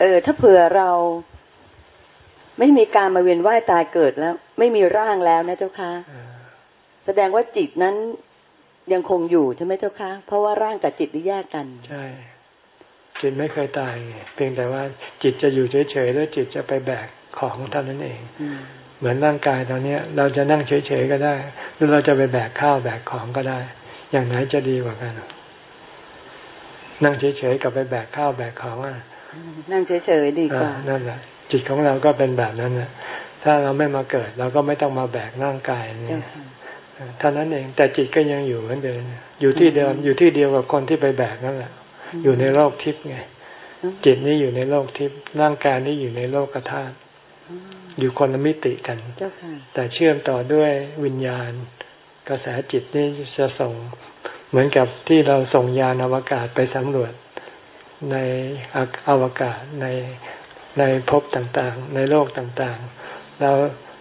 เออ ถ้าเผื่อเรา ไม่มีการมาเวียนว่ายตายเกิดแล้ว ไม่มีร่างแล้วนะเจ้าค่ะแสดงว่าจิตนั้นยังคงอยู่ใช่ไหมเจ้าคะเพราะว่าร่างกับจิตนี่แยกกัน ใช่จิตไม่เคยตายเพียงแต่ว่าจิตจะอยู่เฉยๆแล้วจิตจะไปแบกของเท่านั้นเอง เหมือนร่างกายตอนนี้เราจะนั่งเฉยๆก็ได้หรือเราจะไปแบกข้าวแบกของก็ได้ อย่างไหนจะดีกว่ากันนั่งเฉยๆกับไปแบกข้าวแบกของอะนั่งเฉยๆดีกว่านั่นแหละ จิตของเราก็เป็นแบบนั้นนะถ้าเราไม่มาเกิดเราก็ไม่ต้องมาแบกร่างกายนี่เท่านั้นเองแต่จิตก็ยังอยู่เหมือนเดิมอยู่ที่เดิมอยู่ที่เดียวกับคนที่ไปแบกนั่นแหละ อยู่ในโลกทิพย์ไง จิตนี่อยู่ในโลกทิพย์ร่างกายนี่อยู่ในโลกกธาตุอยู่คนละมิติกัน แต่เชื่อมต่อด้วยวิญญาณ กระแสจิตนี่จะส่งเหมือนกับที่เราส่งยานอวกาศไปสำรวจในอวกาศใน ในภพต่างๆ ในโลกต่างๆ เรา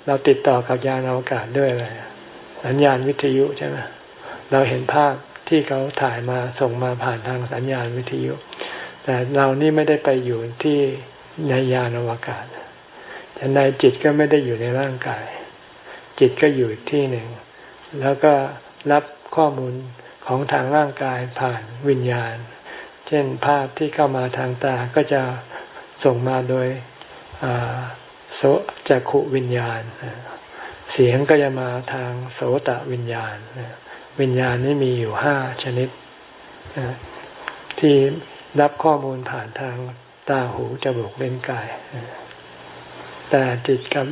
เราติดต่อกับยานอวกาศด้วยอะไรสัญญาณวิทยุใช่ไหมเราเห็นภาพที่เขาถ่ายมาส่งมาผ่านทางสัญญาณวิทยุ แต่เรานี่ไม่ได้ไปอยู่ที่ในยานอวกาศฉันในจิตก็ไม่ได้อยู่ในร่างกาย จิตก็อยู่ที่หนึ่ง แล้วก็รับข้อมูลของทางร่างกายผ่านวิญญาณ เช่นภาพที่เข้ามาทางตาก็จะ ส่งมาโดยโสจักขุวิญญาณ เสียงก็จะมาทางโสตวิญญาณ วิญญาณนี้มีอยู่ห้าชนิด ที่รับข้อมูลผ่านทางตาหูจมูกเล่นกาย แต่จิตกับ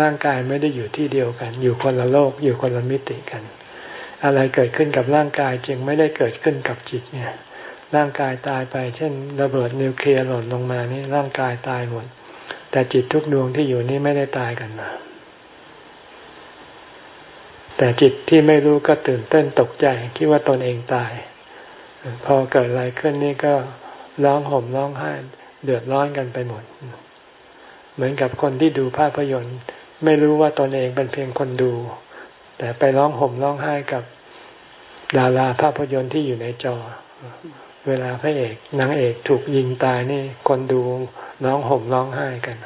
ร่างกายไม่ได้อยู่ที่เดียวกัน อยู่คนละโลก อยู่คนละมิติกัน อะไรเกิดขึ้นกับร่างกายจึงไม่ได้เกิดขึ้นกับจิตเนี่ย ร่างกายตายไป เช่น ระเบิดนิวเคลียร์หล่นลงมานี่ร่างกายตายหมด แต่จิตทุกดวงที่อยู่นี่ไม่ได้ตายกันมาแต่จิตที่ไม่รู้ก็ตื่นเต้นตกใจคิดว่าตนเองตาย พอเกิดอะไรขึ้นนี่ก็ร้องห่มร้องไห้เดือดร้อนกันไปหมด เหมือนกับคนที่ดูภาพยนตร์ ไม่รู้ว่าตนเองเป็นเพียงคนดู แต่ไปร้องห่มร้องไห้กับดาราภาพยนตร์ที่อยู่ในจอ เวลาพระเอกนางเอกถูกยิงตายนี่ คนดูร้องห่มร้องไห้กัน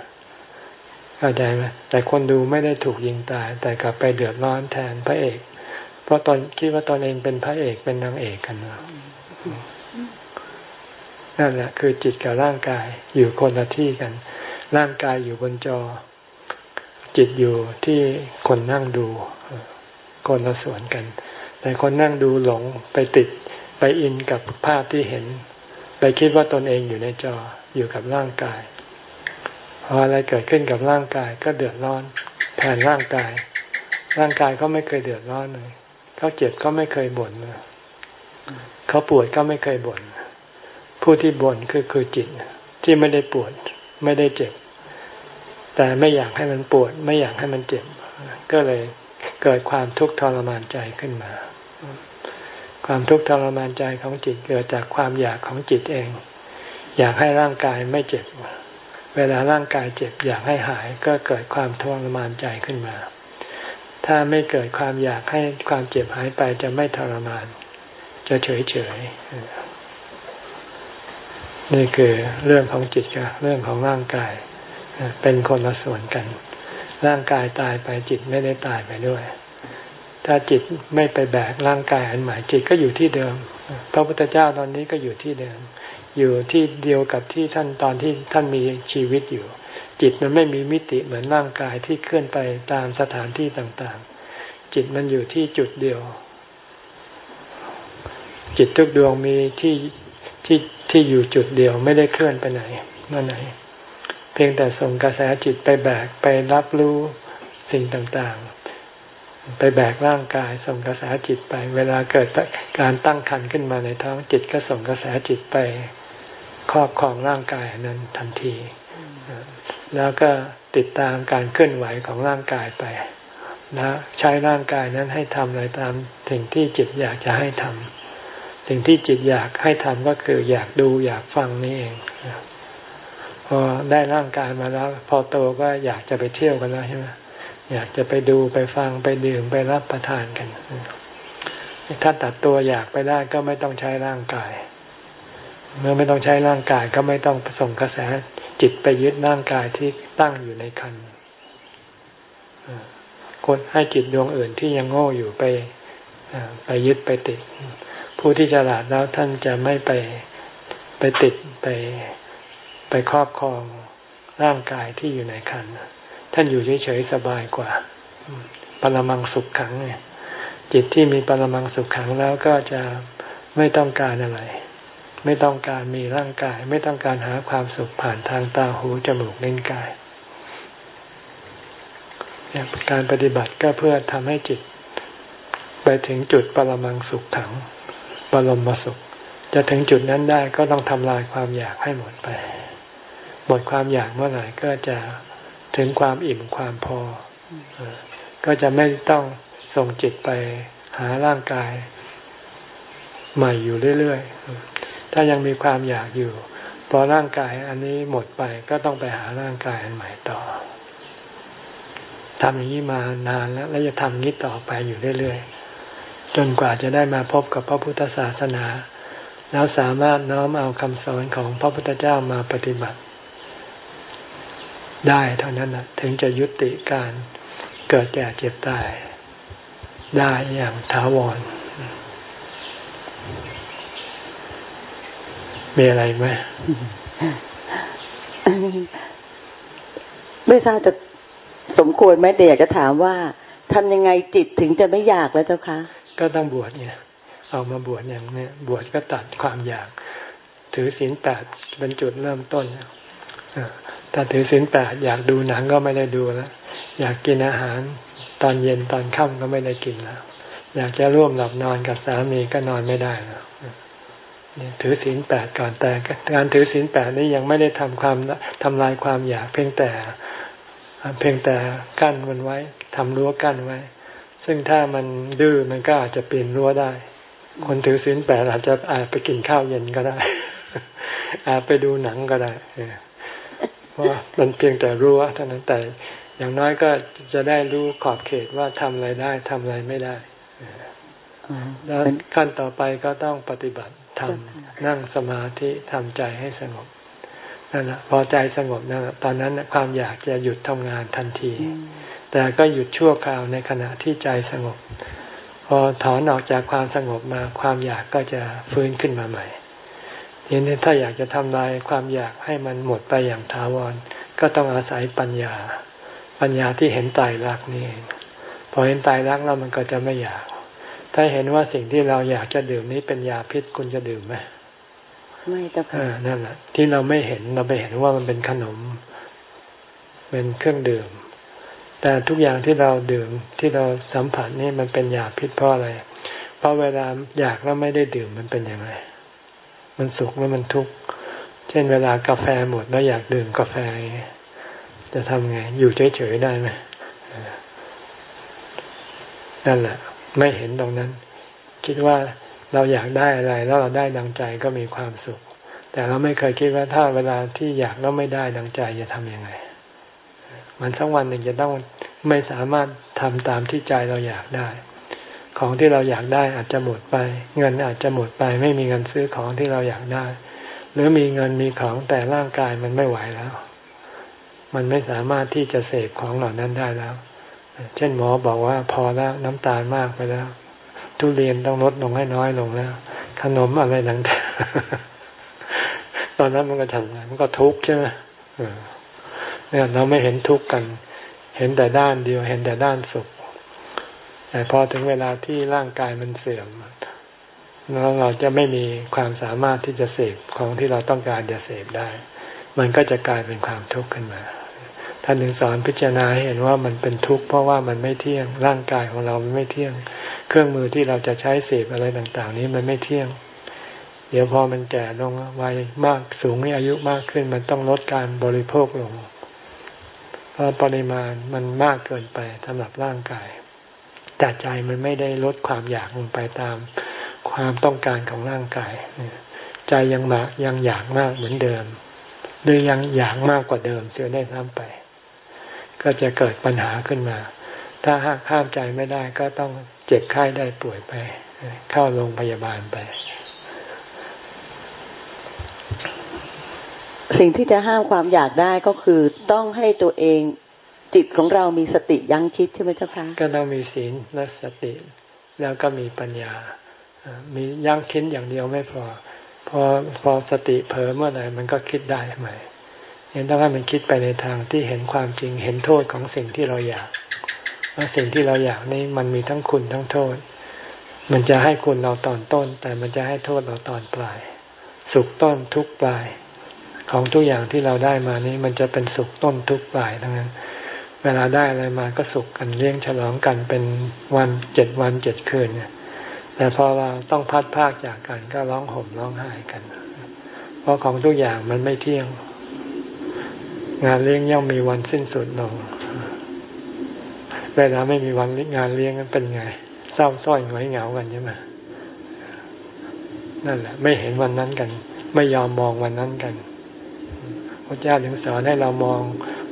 เข้าใจไหมแต่คนดูไม่ได้ถูกยิงตาย แต่กลับไปเดือดร้อนแทนพระเอก เพราะตอนคิดว่าตอนเองเป็นพระเอกเป็นนางเอกกันนั่นแหละคือจิตกับร่างกายอยู่คนละที่กัน ร่างกายอยู่บนจอ จิตอยู่ที่คนนั่งดู คนละส่วนกัน แต่คนนั่งดูหลงไปติด ไปอินกับภาพที่เห็น ไปคิดว่าตนเองอยู่ในจออยู่กับร่างกายพออะไรเกิดขึ้นกับร่างกายก็เดือดร้อน แทนร่างกาย ร่างกายเขาไม่เคยเดือดร้อนเลยเขาเจ็บเขาไม่เคยบ่นเขาปวดก็ไม่เคยบ่นผู้ที่บ่นคือคือจิตที่ไม่ได้ปวดไม่ได้เจ็บ แต่ไม่อยากให้มันปวด ไม่อยากให้มันเจ็บ ก็เลยเกิดความทุกข์ทรมานใจขึ้นมา ความทุกข์ทรมานใจของจิตเกิดจากความอยากของจิตเอง อยากให้ร่างกายไม่เจ็บ เวลาร่างกายเจ็บอยากให้หายก็เกิดความทรมานใจขึ้นมา ถ้าไม่เกิดความอยากให้ความเจ็บหายไปจะไม่ทรมาน จะเฉยเฉยนี่คือเรื่องของจิตกับเรื่องของร่างกายเป็นคนละส่วนกัน ร่างกายตายไปจิตไม่ได้ตายไปด้วย ถ้าจิตไม่ไปแบกร่างกายอันใหม่จิตก็อยู่ที่เดิม พระพุทธเจ้าตอนนี้ก็อยู่ที่เดิม อยู่ที่เดียวกับที่ท่านตอนที่ท่านมีชีวิตอยู่ จิตมันไม่มีมิติเหมือนร่างกายที่เคลื่อนไปตามสถานที่ต่างๆ จิตมันอยู่ที่จุดเดียว จิตทุกดวงมีที่ที่ที่อยู่จุดเดียวไม่ได้เคลื่อนไปไหนเมื่อไหน เพียงแต่ส่งกระแสจิตไปแบกไปรับรู้สิ่งต่างๆ ไปแบกร่างกายส่งกระแสจิตไป เวลาเกิดการตั้งครรภ์ขึ้นมาในท้องจิตก็ส่งกระแสจิตไปครอบครองร่างกายนั้นทันที แล้วก็ติดตามการเคลื่อนไหวของร่างกายไปแล้วใช้ร่างกายนั้นให้ทำอะไรตามสิ่งที่จิตอยากจะให้ทำสิ่งที่จิตอยากให้ทำก็คืออยากดูอยากฟังนี่เองพอได้ร่างกายมาแล้ว พอโตก็อยากจะไปเที่ยวกันแล้วใช่ไหม อยากจะไปดูไปฟังไปดื่มไปรับประทานกัน ถ้าตัดตัวอยากไปได้ก็ไม่ต้องใช้ร่างกาย เมื่อไม่ต้องใช้ร่างกายก็ไม่ต้องส่งกระแสจิตไปยึดร่างกายที่ตั้งอยู่ในคันคนให้จิตดวงอื่นที่ยังโง่อยู่ไปไปยึดไปติด ผู้ที่ฉลาดแล้วท่านจะไม่ไปไปติดไปไปครอบครองร่างกายที่อยู่ในคัน ท่านอยู่เฉยๆสบายกว่า ปรมังสุขขังเนี่ย จิตที่มีปรมังสุขขังแล้วก็จะไม่ต้องการอะไร ไม่ต้องการมีร่างกาย ไม่ต้องการหาความสุขผ่านทางตาหูจมูกเล่นกายการปฏิบัติก็เพื่อทำให้จิต ไปถึงจุดปรมังสุขขังบรมสุข จะถึงจุดนั้นได้ก็ต้องทำลายความอยากให้หมดไป หมดความอยากเมื่อไหร่ก็จะ ถึงความอิ่มความพอ ก็จะไม่ต้องส่งจิตไปหาร่างกาย ใหม่อยู่เรื่อยๆ ถ้ายังมีความอยากอยู่พอร่างกายอันนี้หมดไปก็ต้องไปหาร่างกายอันใหม่ต่อทำอย่างนี้มานานแล้ว และจะทำอย่างนี้ต่อไปอยู่เรื่อยๆ จนกว่าจะได้มาพบกับพระพุทธศาสนา แล้วสามารถน้อมเอาคำสอนของพระพุทธเจ้ามาปฏิบัติ ได้เท่านั้นนะถึงจะยุติการเกิดแก่เจ็บตาย ได้อย่างถาวร มีอะไรไหมไม่ทราบจะสมควรไหมแต่อยากจะถามว่าทำยังไงจิตถึงจะไม่อยากแล้วเจ้าคะ ก็ต้องบวชเนี่ยเอามาบวชอย่างนี้บวชก็ตัดความอยาก ถือศีลแปดเป็นจุดเริ่มต้น ถ้าถือศีลแปดอยากดูหนังก็ไม่ได้ดูแล้ว อยากกินอาหารตอนเย็นตอนค่ำก็ไม่ได้กินแล้ว อยากจะร่วมหลับนอนกับสามีก็นอนไม่ได้แล้วถือศีลแปดก่อนแต่การถือศีลแปดนี้ยังไม่ได้ทำความทำลายความอยากเพียงแต่เพียงแต่กั้นมันไว้ทำรั้วกั้นไว้ ซึ่งถ้ามันดื้อมันก็อาจจะปีนรั้วได้ คนถือศีลแปดอาจจะอาจไปกินข้าวเย็นก็ได้ อาจไปดูหนังก็ได้ เพราะมันเพียงแต่รู้ว่าเท่านั้นแต่อย่างน้อยก็จะได้รู้ขอบเขตว่าทำอะไรได้ทำอะไรไม่ได้แล้วขั้นต่อไปก็ต้องปฏิบัติทำนั่งสมาธิทำใจให้สงบนั่นแหละพอใจสงบนั่นตอนนั้นความอยากจะหยุดทำงานทันที แต่ก็หยุดชั่วคราวในขณะที่ใจสงบ พอถอนออกจากความสงบมาความอยากก็จะฟื้นขึ้นมาใหม่ ทีนี้ถ้าอยากจะทำลายความอยากให้มันหมดไปอย่างถาวร ก็ต้องอาศัยปัญญา ปัญญาที่เห็นตายรักนี่เองพอเห็นตายรักแล้วมันก็จะไม่อยาก ถ้าเห็นว่าสิ่งที่เราอยากจะดื่มนี้เป็นยาพิษคุณจะดื่มไหมไม่จ้ะค่ะนั่นแหละที่เราไม่เห็นเราไปเห็นว่ามันเป็นขนม เป็นเครื่องดื่ม แต่ทุกอย่างที่เราดื่มที่เราสัมผัสนี่มันเป็นยาพิษเพราะอะไร เพราะเวลาอยากแล้วไม่ได้ดื่มมันเป็นยังไง มันสุขแล้วมันทุกข์ เช่นเวลากาแฟหมดแล้วอยากดื่มกาแฟ จะทำไง อยู่เฉยๆได้ไหมนั่นแหละ ไม่เห็นตรงนั้น คิดว่าเราอยากได้อะไร แล้วเราได้ดังใจก็มีความสุข แต่เราไม่เคยคิดว่าถ้าเวลาที่อยากแล้วไม่ได้ดังใจจะทำยังไง มันสักวันหนึ่งจะต้องไม่สามารถทำตามที่ใจเราอยากได้ ของที่เราอยากได้อาจจะหมดไป เงินอาจจะหมดไป ไม่มีเงินซื้อของที่เราอยากได้ หรือมีเงินมีของแต่ร่างกายมันไม่ไหวแล้ว มันไม่สามารถที่จะเสพของเหล่านั้นได้แล้ว เช่นหมอบอกว่าพอแล้วน้ำตาลมากไปแล้ว ทุเรียนต้องลดลงให้น้อยลงแล้ว ขนมอะไรต่างๆตอนนั้นมันก็ฉันมันก็ทุกข์ใช่ไหมเนี่ยเราไม่เห็นทุกข์กัน เห็นแต่ด้านเดียว เห็นแต่ด้านสุข แต่พอถึงเวลาที่ร่างกายมันเสื่อมแล้วเราจะไม่มีความสามารถที่จะเสพของที่เราต้องการจะเสพได้ มันก็จะกลายเป็นความทุกข์ขึ้นมา ท่านถึงสอนพิจารณาเห็นว่ามันเป็นทุกข์เพราะว่ามันไม่เที่ยง ร่างกายของเรามันไม่เที่ยง เครื่องมือที่เราจะใช้เสพอะไรต่างๆ นี้มันไม่เที่ยง เดี๋ยวพอมันแก่ลงวัยมากสูงนี่อายุมากขึ้น มันต้องลดการบริโภคลง เพราะปริมาณมันมากเกินไปสำหรับร่างกาย แต่ใจมันไม่ได้ลดความอยากลงไปตามความต้องการของร่างกาย ใจยังมากยังอยากมากเหมือนเดิม หรือยังอยากมากกว่าเดิมเสียได้ท้ำไป ก็จะเกิดปัญหาขึ้นมา ถ้าหากข้ามใจไม่ได้ก็ต้องเจ็บไข้ได้ป่วยไป เข้าโรงพยาบาลไป สิ่งที่จะห้ามความอยากได้ก็คือต้องให้ตัวเอง จิตของเรามีสติยั้งคิดใช่ไหมเจ้าคะก็ต้องมีศีลและสติแล้วก็มีปัญญา มียั้งคิดอย่างเดียวไม่พอ พอพอสติเผลอเมื่อไหร่มันก็คิดได้ใหม่ยังต้องให้มันคิดไปในทางที่เห็นความจริงเห็นโทษของสิ่งที่เราอยากว่าสิ่งที่เราอยากนี่มันมีทั้งคุณทั้งโทษ มันจะให้คุณเราตอนต้น แต่มันจะให้โทษเราตอนปลาย สุขต้นทุกปลาย ของทุกอย่างที่เราได้มานี้มันจะเป็นสุขต้นทุกปลายทั้งนั้น เวลาได้อะไรมาก็สุขกันเลี้ยงฉลองกันเป็นวันเจ็ดวันเจ็ดคืนเนี่ยแต่พอเราต้องพัดภาคจากกันก็ร้องห่มร้องไห้กัน เพราะของทุกอย่างมันไม่เที่ยง งานเลี้ยงย่อมมีวันสิ้นสุดลงเวลาไม่มีวันงานเลี้ยงนั้นเป็นไง เศร้าส้อยหงอยเหงากันใช่ไหมนั่นแหละ ไม่เห็นวันนั้นกัน ไม่ยอมมองวันนั้นกันพระเจ้าถึงสอนให้เรามอง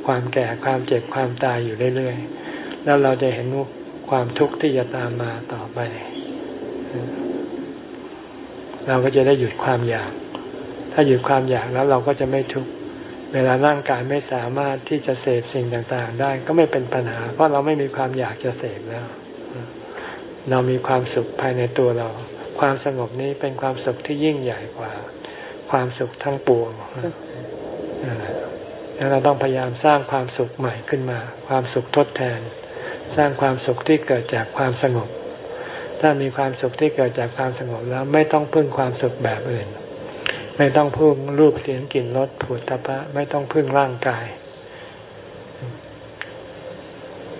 ความแก่ความเจ็บความตายอยู่เรื่อยๆ แล้วเราจะเห็นความทุกข์ที่จะตามมาต่อไป เราก็จะได้หยุดความอยาก ถ้าหยุดความอยากแล้วเราก็จะไม่ทุกข์ เวลาร่างกายไม่สามารถที่จะเสพสิ่งต่างๆ ได้ก็ไม่เป็นปัญหา เพราะเราไม่มีความอยากจะเสพแล้ว เรามีความสุขภายในตัวเรา ความสงบนี้เป็นความสุขที่ยิ่งใหญ่กว่า ความสุขทั้งปวงแล้ว เราต้องพยายามสร้างความสุขใหม่ขึ้นมา ความสุขทดแทน สร้างความสุขที่เกิดจากความสงบ ถ้ามีความสุขที่เกิดจากความสงบแล้วไม่ต้องพึ่งความสุขแบบอื่น ไม่ต้องพึ่งรูปเสียงกลิ่นรสผุตภะไม่ต้องพึ่งร่างกาย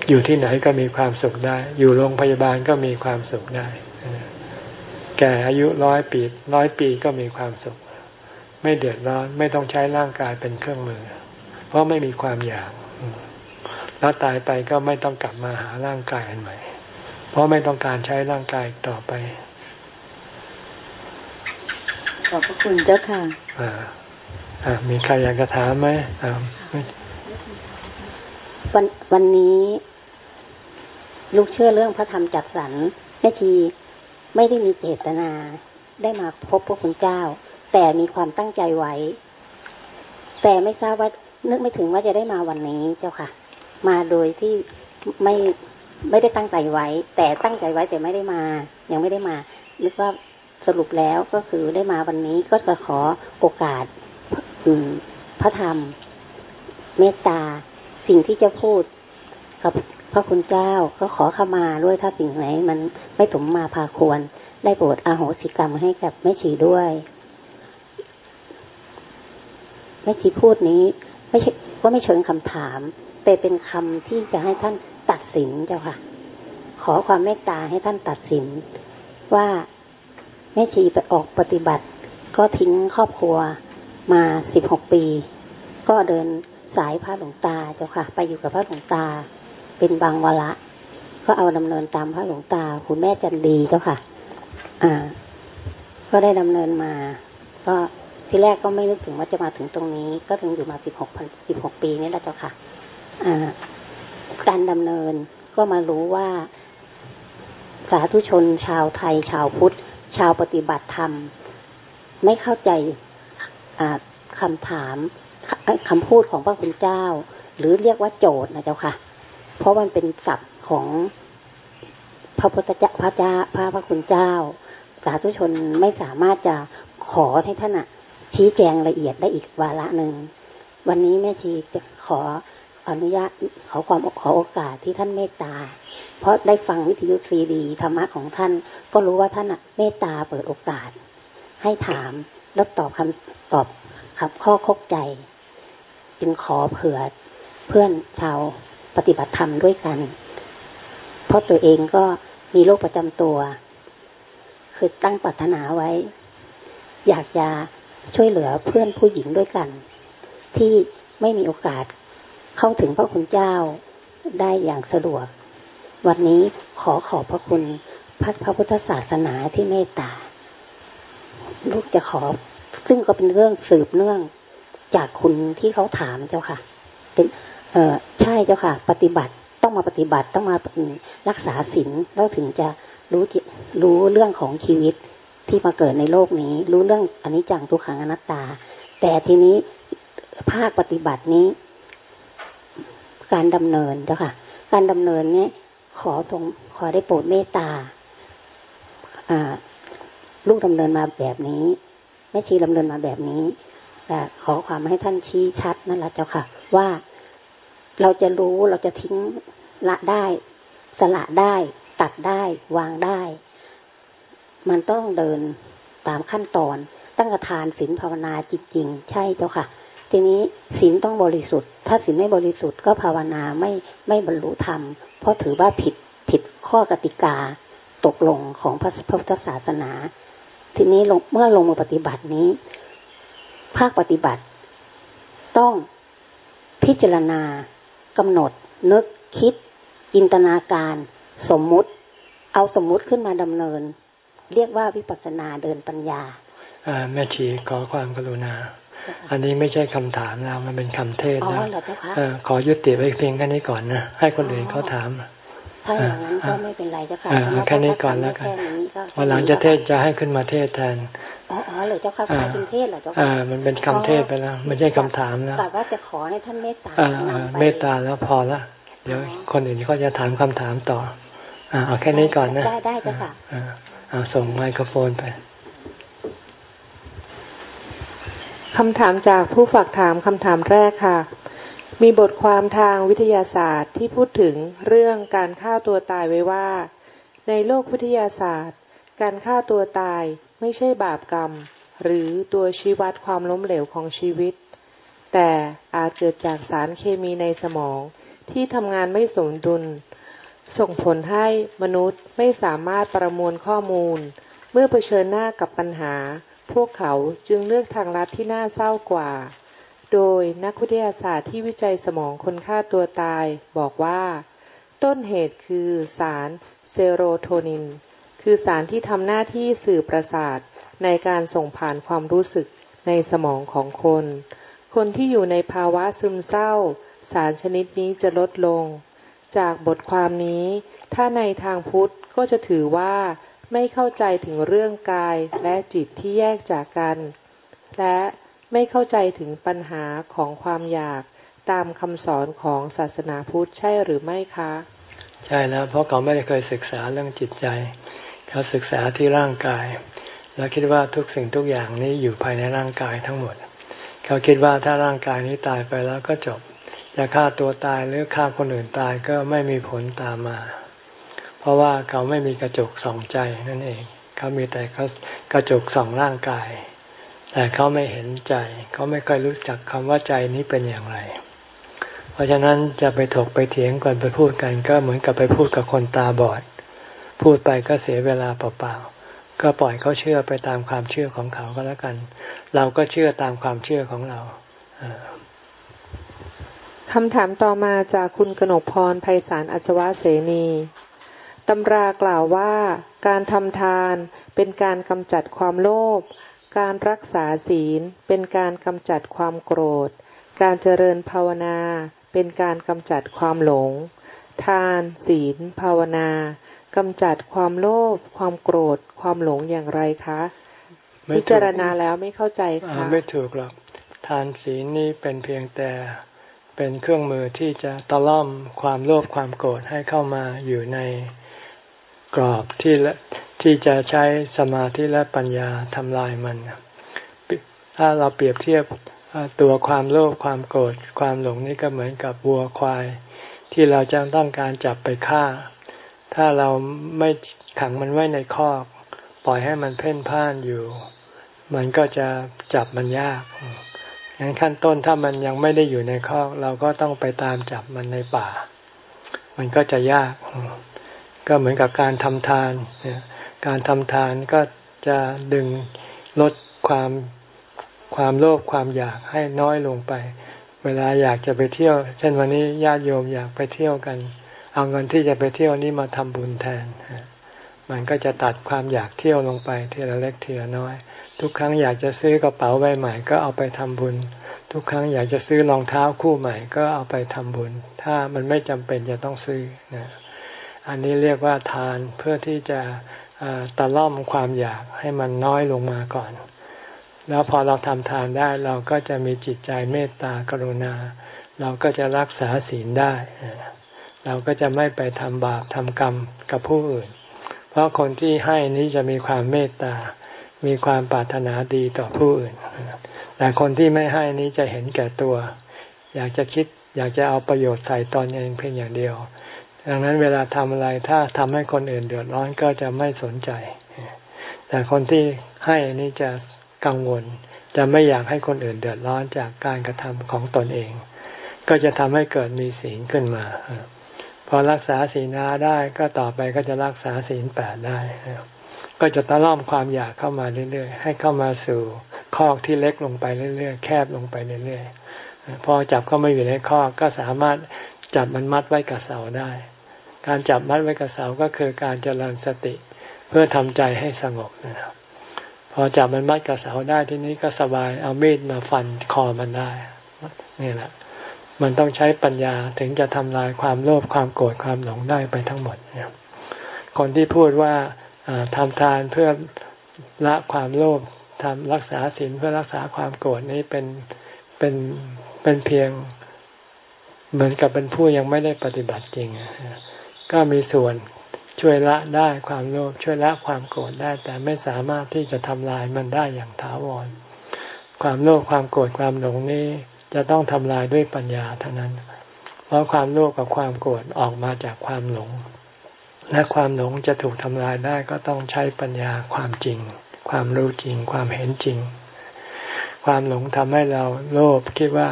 อยู่ที่ไหนก็มีความสุขได้ อยู่โรงพยาบาลก็มีความสุขได้ แก่อายุร้อยปีร้อยปีก็มีความสุข ไม่เดือดร้อนไม่ต้องใช้ร่างกายเป็นเครื่องมือ เพราะไม่มีความอยาก แล้วตายไปก็ไม่ต้องกลับมาหาร่างกายอันใหม่ เพราะไม่ต้องการใช้ร่างกายต่อไป ขอบพระคุณเจ้าค่ะอ่าอ่ามีใครอยากจะถามไหมอ่าวันวันนี้ลูกเชื่อเรื่องพระธรรมจัดสรรแม่ชีไม่ได้มีเจตนาได้มาพบพระคุณเจ้า แต่มีความตั้งใจไว้ แต่ไม่ทราบว่า นึกไม่ถึงว่าจะได้มาวันนี้เจ้าค่ะ มาโดยที่ไม่ไม่ได้ตั้งใจไว้ แต่ตั้งใจไว้แต่ไม่ได้มา ยังไม่ได้มา นึกว่าสรุปแล้วก็คือได้มาวันนี้ก็จะขอโอกาสพระธรรม เมตตา สิ่งที่จะพูดกับพระคุณเจ้าก็ขอขมาด้วยถ้าสิ่งไหน มันไม่สมมาพาควร ได้โปรดอาโหสิกรรมให้กับแม่ชีด้วยแม่ชีพูดนี้ ไม่ใช่ก็ไม่เชิงคำถาม แต่เป็นคำที่จะให้ท่านตัดสินเจ้าค่ะ ขอความเมตตาให้ท่านตัดสิน ว่าแม่ชีไปออกปฏิบัติ ก็ทิ้งครอบครัวมาสิบหกปี ก็เดินสายพระหลวงตาเจ้าค่ะ ไปอยู่กับพระหลวงตา เป็นบางวละ ก็เอาดำเนินตามพระหลวงตา คุณแม่จันดีเจ้าค่ะ อ่า ก็ได้ดำเนินมา ก็ ทีแรกก็ไม่นึกถึงว่าจะมาถึงตรงนี้ ก็ถึงอยู่มาสิบหกสิบหกปีนี่แหละเจ้าค่ะการดำเนินก็มารู้ว่าสาธุชน ชาวไทย ชาวพุทธ ชาวปฏิบัติธรรม ไม่เข้าใจคำถามคำพูดของพระคุณเจ้า หรือเรียกว่าโจทย์นะเจ้าค่ะ เพราะมันเป็นศัพท์ของพระพุทธเจ้าพระเจ้าพระพระคุณเจ้า สาธุชนไม่สามารถจะขอให้ท่านอะ ชี้แจงละเอียดได้อีกวาระหนึ่ง วันนี้แม่ชีจะขออนุญาตขอความขอโอกาสที่ท่านเมตตา เพราะได้ฟังวิทยุซีดีธรรมะของท่าน ก็รู้ว่าท่านเมตตาเปิดโอกาส ให้ถามแล้วตอบคำตอบขับข้อคกใจ จึงขอเผื่อเพื่อนชาวปฏิบัติธรรมด้วยกัน เพราะตัวเองก็มีโรคประจำตัว คือตั้งปรารถนาไว้ อยากจะ ช่วยเหลือเพื่อนผู้หญิงด้วยกัน ที่ไม่มีโอกาสเข้าถึงพระคุณเจ้าได้อย่างสะดวก วันนี้ขอขอบพระคุณพระพระพุทธศาสนาที่เมตตา ลูกจะขอ ซึ่งก็เป็นเรื่องสืบเนื่องจากคุณที่เขาถามเจ้าค่ะ เป็นเออใช่เจ้าค่ะ ปฏิบัติต้องมาปฏิบัติต้องมารักษาศีลแล้วถึงจะรู้รู้เรื่องของชีวิต ที่มาเกิดในโลกนี้ รู้เรื่องอน,นิจจังทุกขังอนัตตา แต่ทีนี้ภาคปฏิบัตินี้ การดำเนินเจ้าค่ะ การดำเนินเนี้ขอทรงขอได้โปรดเมตตาลูกดำเนินมาแบบนี้แม่ชีดำเนินมาแบบนี้แต่ขอความให้ท่านชี้ชัดนั่นแหละเจ้าค่ะ ว่าเราจะรู้เราจะทิ้งละได้ สละได้ ตัดได้ วางได้ มันต้องเดินตามขั้นตอน ตั้งกระทานศีลภาวนาจริงๆ ใช่เจ้าค่ะ ทีนี้ศีลต้องบริสุทธิ์ ถ้าศีลไม่บริสุทธิ์ก็ภาวนาไม่ไม่บรรลุธรรม เพราะถือว่าผิดผิดข้อกติกาตกลงของพระพุทธศาสนา ทีนี้เมื่อลงมาปฏิบัตินี้ ภาคปฏิบัติ ต้องพิจารณากำหนด นึกคิด จินตนาการ สมมุติ เอาสมมุติขึ้นมาดำเนิน เรียกว่าวิปัสสนาเดินปัญญาแม่ชีขอความกรุณา อันนี้ไม่ใช่คำถามแล้วมันเป็นคำเทศนะขอยุติไว้เพียงแค่นี้ก่อนนะให้คนอื่นเขาถามถ้าอย่างนั้นก็ไม่เป็นไรเจ้าค่ะแค่นี้ก่อนแล้วกันวันหลังจะเทศจะให้ขึ้นมาเทศแทนอ๋อเหรอเจ้าค่ะเป็นเทศเหรอเจ้าค่ะอ่ามันเป็นคำเทศไปแล้วไม่ใช่คำถามแล้วแต่ว่าจะขอให้ท่านเมตตาเมตตาแล้วพอละเดี๋ยวคนอื่นก็จะถามคำถามต่ออ่าเอาแค่นี้ก่อนนะได้ได้เจ้าค่ะ เอาส่งไมโครโฟนไปคำถามจากผู้ฝากถามคำถามแรกค่ะ มีบทความทางวิทยาศาสตร์ที่พูดถึงเรื่องการฆ่าตัวตายไว้ว่า ในโลกวิทยาศาสตร์ การฆ่าตัวตายไม่ใช่บาปกรรม หรือตัวชี้วัดความล้มเหลวของชีวิต แต่อาจเกิดจากสารเคมีในสมองที่ทำงานไม่สมดุล ส่งผลให้มนุษย์ไม่สามารถประมวลข้อมูล เมื่อเผชิญหน้ากับปัญหา พวกเขาจึงเลือกทางลัดที่น่าเศร้ากว่า โดยนักวิทยาศาสตร์ที่วิจัยสมองคนฆ่าตัวตายบอกว่า ต้นเหตุคือสารเซโรโทนิน คือสารที่ทำหน้าที่สื่อประสาทในการส่งผ่านความรู้สึกในสมองของคน คนที่อยู่ในภาวะซึมเศร้า สารชนิดนี้จะลดลง จากบทความนี้ ถ้าในทางพุทธก็จะถือว่าไม่เข้าใจถึงเรื่องกายและจิตที่แยกจากกัน และไม่เข้าใจถึงปัญหาของความอยากตามคำสอนของศาสนาพุทธใช่หรือไม่คะ ใช่แล้วเพราะเขาไม่ได้เคยศึกษาเรื่องจิตใจ เขาศึกษาที่ร่างกาย แล้วคิดว่าทุกสิ่งทุกอย่างนี้อยู่ภายในร่างกายทั้งหมด เขาคิดว่าถ้าร่างกายนี้ตายไปแล้วก็จบ จะฆ่าตัวตายหรือฆ่าคนอื่นตายก็ไม่มีผลตามมา เพราะว่าเขาไม่มีกระจกส่องใจนั่นเอง เขามีแต่กระจกส่องร่างกาย แต่เขาไม่เห็นใจ เขาไม่ค่อยรู้จักคำว่าใจนี้เป็นอย่างไร เพราะฉะนั้นจะไปถกไปเถียงกันไปพูดกัน ก็เหมือนกับไปพูดกับคนตาบอด พูดไปก็เสียเวลาเปล่าๆ ก็ปล่อยเขาเชื่อไปตามความเชื่อของเขาก็แล้วกัน เราก็เชื่อตามความเชื่อของเรา คำถามต่อมาจากคุณกนกพรภัยสารอัศวะเสนีตำรากล่าวว่าการทำทานเป็นการกำจัดความโลภ การรักษาศีลเป็นการกำจัดความโกรธ การเจริญภาวนาเป็นการกำจัดความหลง ทานศีล ภาวนากำจัดความโลภ ความโกรธ ความหลงอย่างไรคะพิจารณาแล้วไม่เข้าใจค่ะไม่ถูกหรอกทานศีลนี้เป็นเพียงแต่ เป็นเครื่องมือที่จะตะล่อมความโลภความโกรธให้เข้ามาอยู่ในกรอบที่ที่จะใช้สมาธิและปัญญาทำลายมัน ถ้าเราเปรียบเทียบตัวความโลภความโกรธความหลงนี่ก็เหมือนกับวัวควาย ที่เราจะต้องการจับไปฆ่า ถ้าเราไม่ขังมันไว้ในคอก ปล่อยให้มันเพ่นพ่านอยู่ มันก็จะจับมันยาก งั้นขั้นต้นถ้ามันยังไม่ได้อยู่ในคอกเราก็ต้องไปตามจับมันในป่า มันก็จะยาก ก็เหมือนกับการทำทาน การทำทานก็จะดึงลดความความโลภความอยากให้น้อยลงไป เวลาอยากจะไปเที่ยว เช่นวันนี้ญาติโยมอยากไปเที่ยวกัน เอาเงินที่จะไปเที่ยวนี้มาทำบุญแทน มันก็จะตัดความอยากเที่ยวลงไปทีละเล็กทีละน้อย ทุกครั้งอยากจะซื้อกระเป๋าใบใหม่ก็เอาไปทำบุญ ทุกครั้งอยากจะซื้อรองเท้าคู่ใหม่ก็เอาไปทำบุญ ถ้ามันไม่จำเป็นจะต้องซื้อนะอันนี้เรียกว่าทานเพื่อที่จะตะล่อมความอยากให้มันน้อยลงมาก่อน แล้วพอเราทำทานได้เราก็จะมีจิตใจเมตตากรุณา เราก็จะรักษาศีลได้ เราก็จะไม่ไปทำบาปทำกรรมกับผู้อื่น เพราะคนที่ให้นี้จะมีความเมตตา มีความปรารถนาดีต่อผู้อื่น แต่คนที่ไม่ให้นี้จะเห็นแก่ตัว อยากจะคิดอยากจะเอาประโยชน์ใส่ตอนเองเพียงอย่างเดียว ดังนั้นเวลาทำอะไรถ้าทำให้คนอื่นเดือดร้อนก็จะไม่สนใจ แต่คนที่ให้นี้จะกังวล จะไม่อยากให้คนอื่นเดือดร้อนจากการกระทำของตนเอง ก็จะทำให้เกิดมีศีลขึ้นมาพอรักษาศีลห้าได้ก็ต่อไปก็จะรักษาศีลแปดได้ ก็จะตะล่อมความอยากเข้ามาเรื่อยๆ ให้เข้ามาสู่คอกที่เล็กลงไปเรื่อยๆ แคบลงไปเรื่อยๆ พอจับเข้ามาอยู่ในคอกก็สามารถจับมันมัดไว้กับเสาได้ การจับมัดไว้กับเสาก็คือการเจริญสติเพื่อทำใจให้สงบนะครับ พอจับมันมัดกับเสาได้ทีนี้ก็สบายเอามีดมาฟันคอมันได้นี่แหละ มันต้องใช้ปัญญาถึงจะทำลายความโลภความโกรธความหลงได้ไปทั้งหมดเนี่ยคนที่พูดว่า ทำทานเพื่อละความโลภทำรักษาศีลเพื่อรักษาความโกรธนี้เป็นเป็นเป็นเพียงเหมือนกับเป็นผู้ยังไม่ได้ปฏิบัติจริง ก็มีส่วนช่วยละได้ความโลภช่วยละความโกรธได้ แต่ไม่สามารถที่จะทำลายมันได้อย่างถาวร ความโลภความโกรธความหลงนี้จะต้องทำลายด้วยปัญญาเท่านั้น เพราะความโลภกับความโกรธออกมาจากความหลง และความหลงจะถูกทำลายได้ก็ต้องใช้ปัญญาความจริง ความรู้จริง ความเห็นจริง ความหลงทำให้เราโลภคิดว่า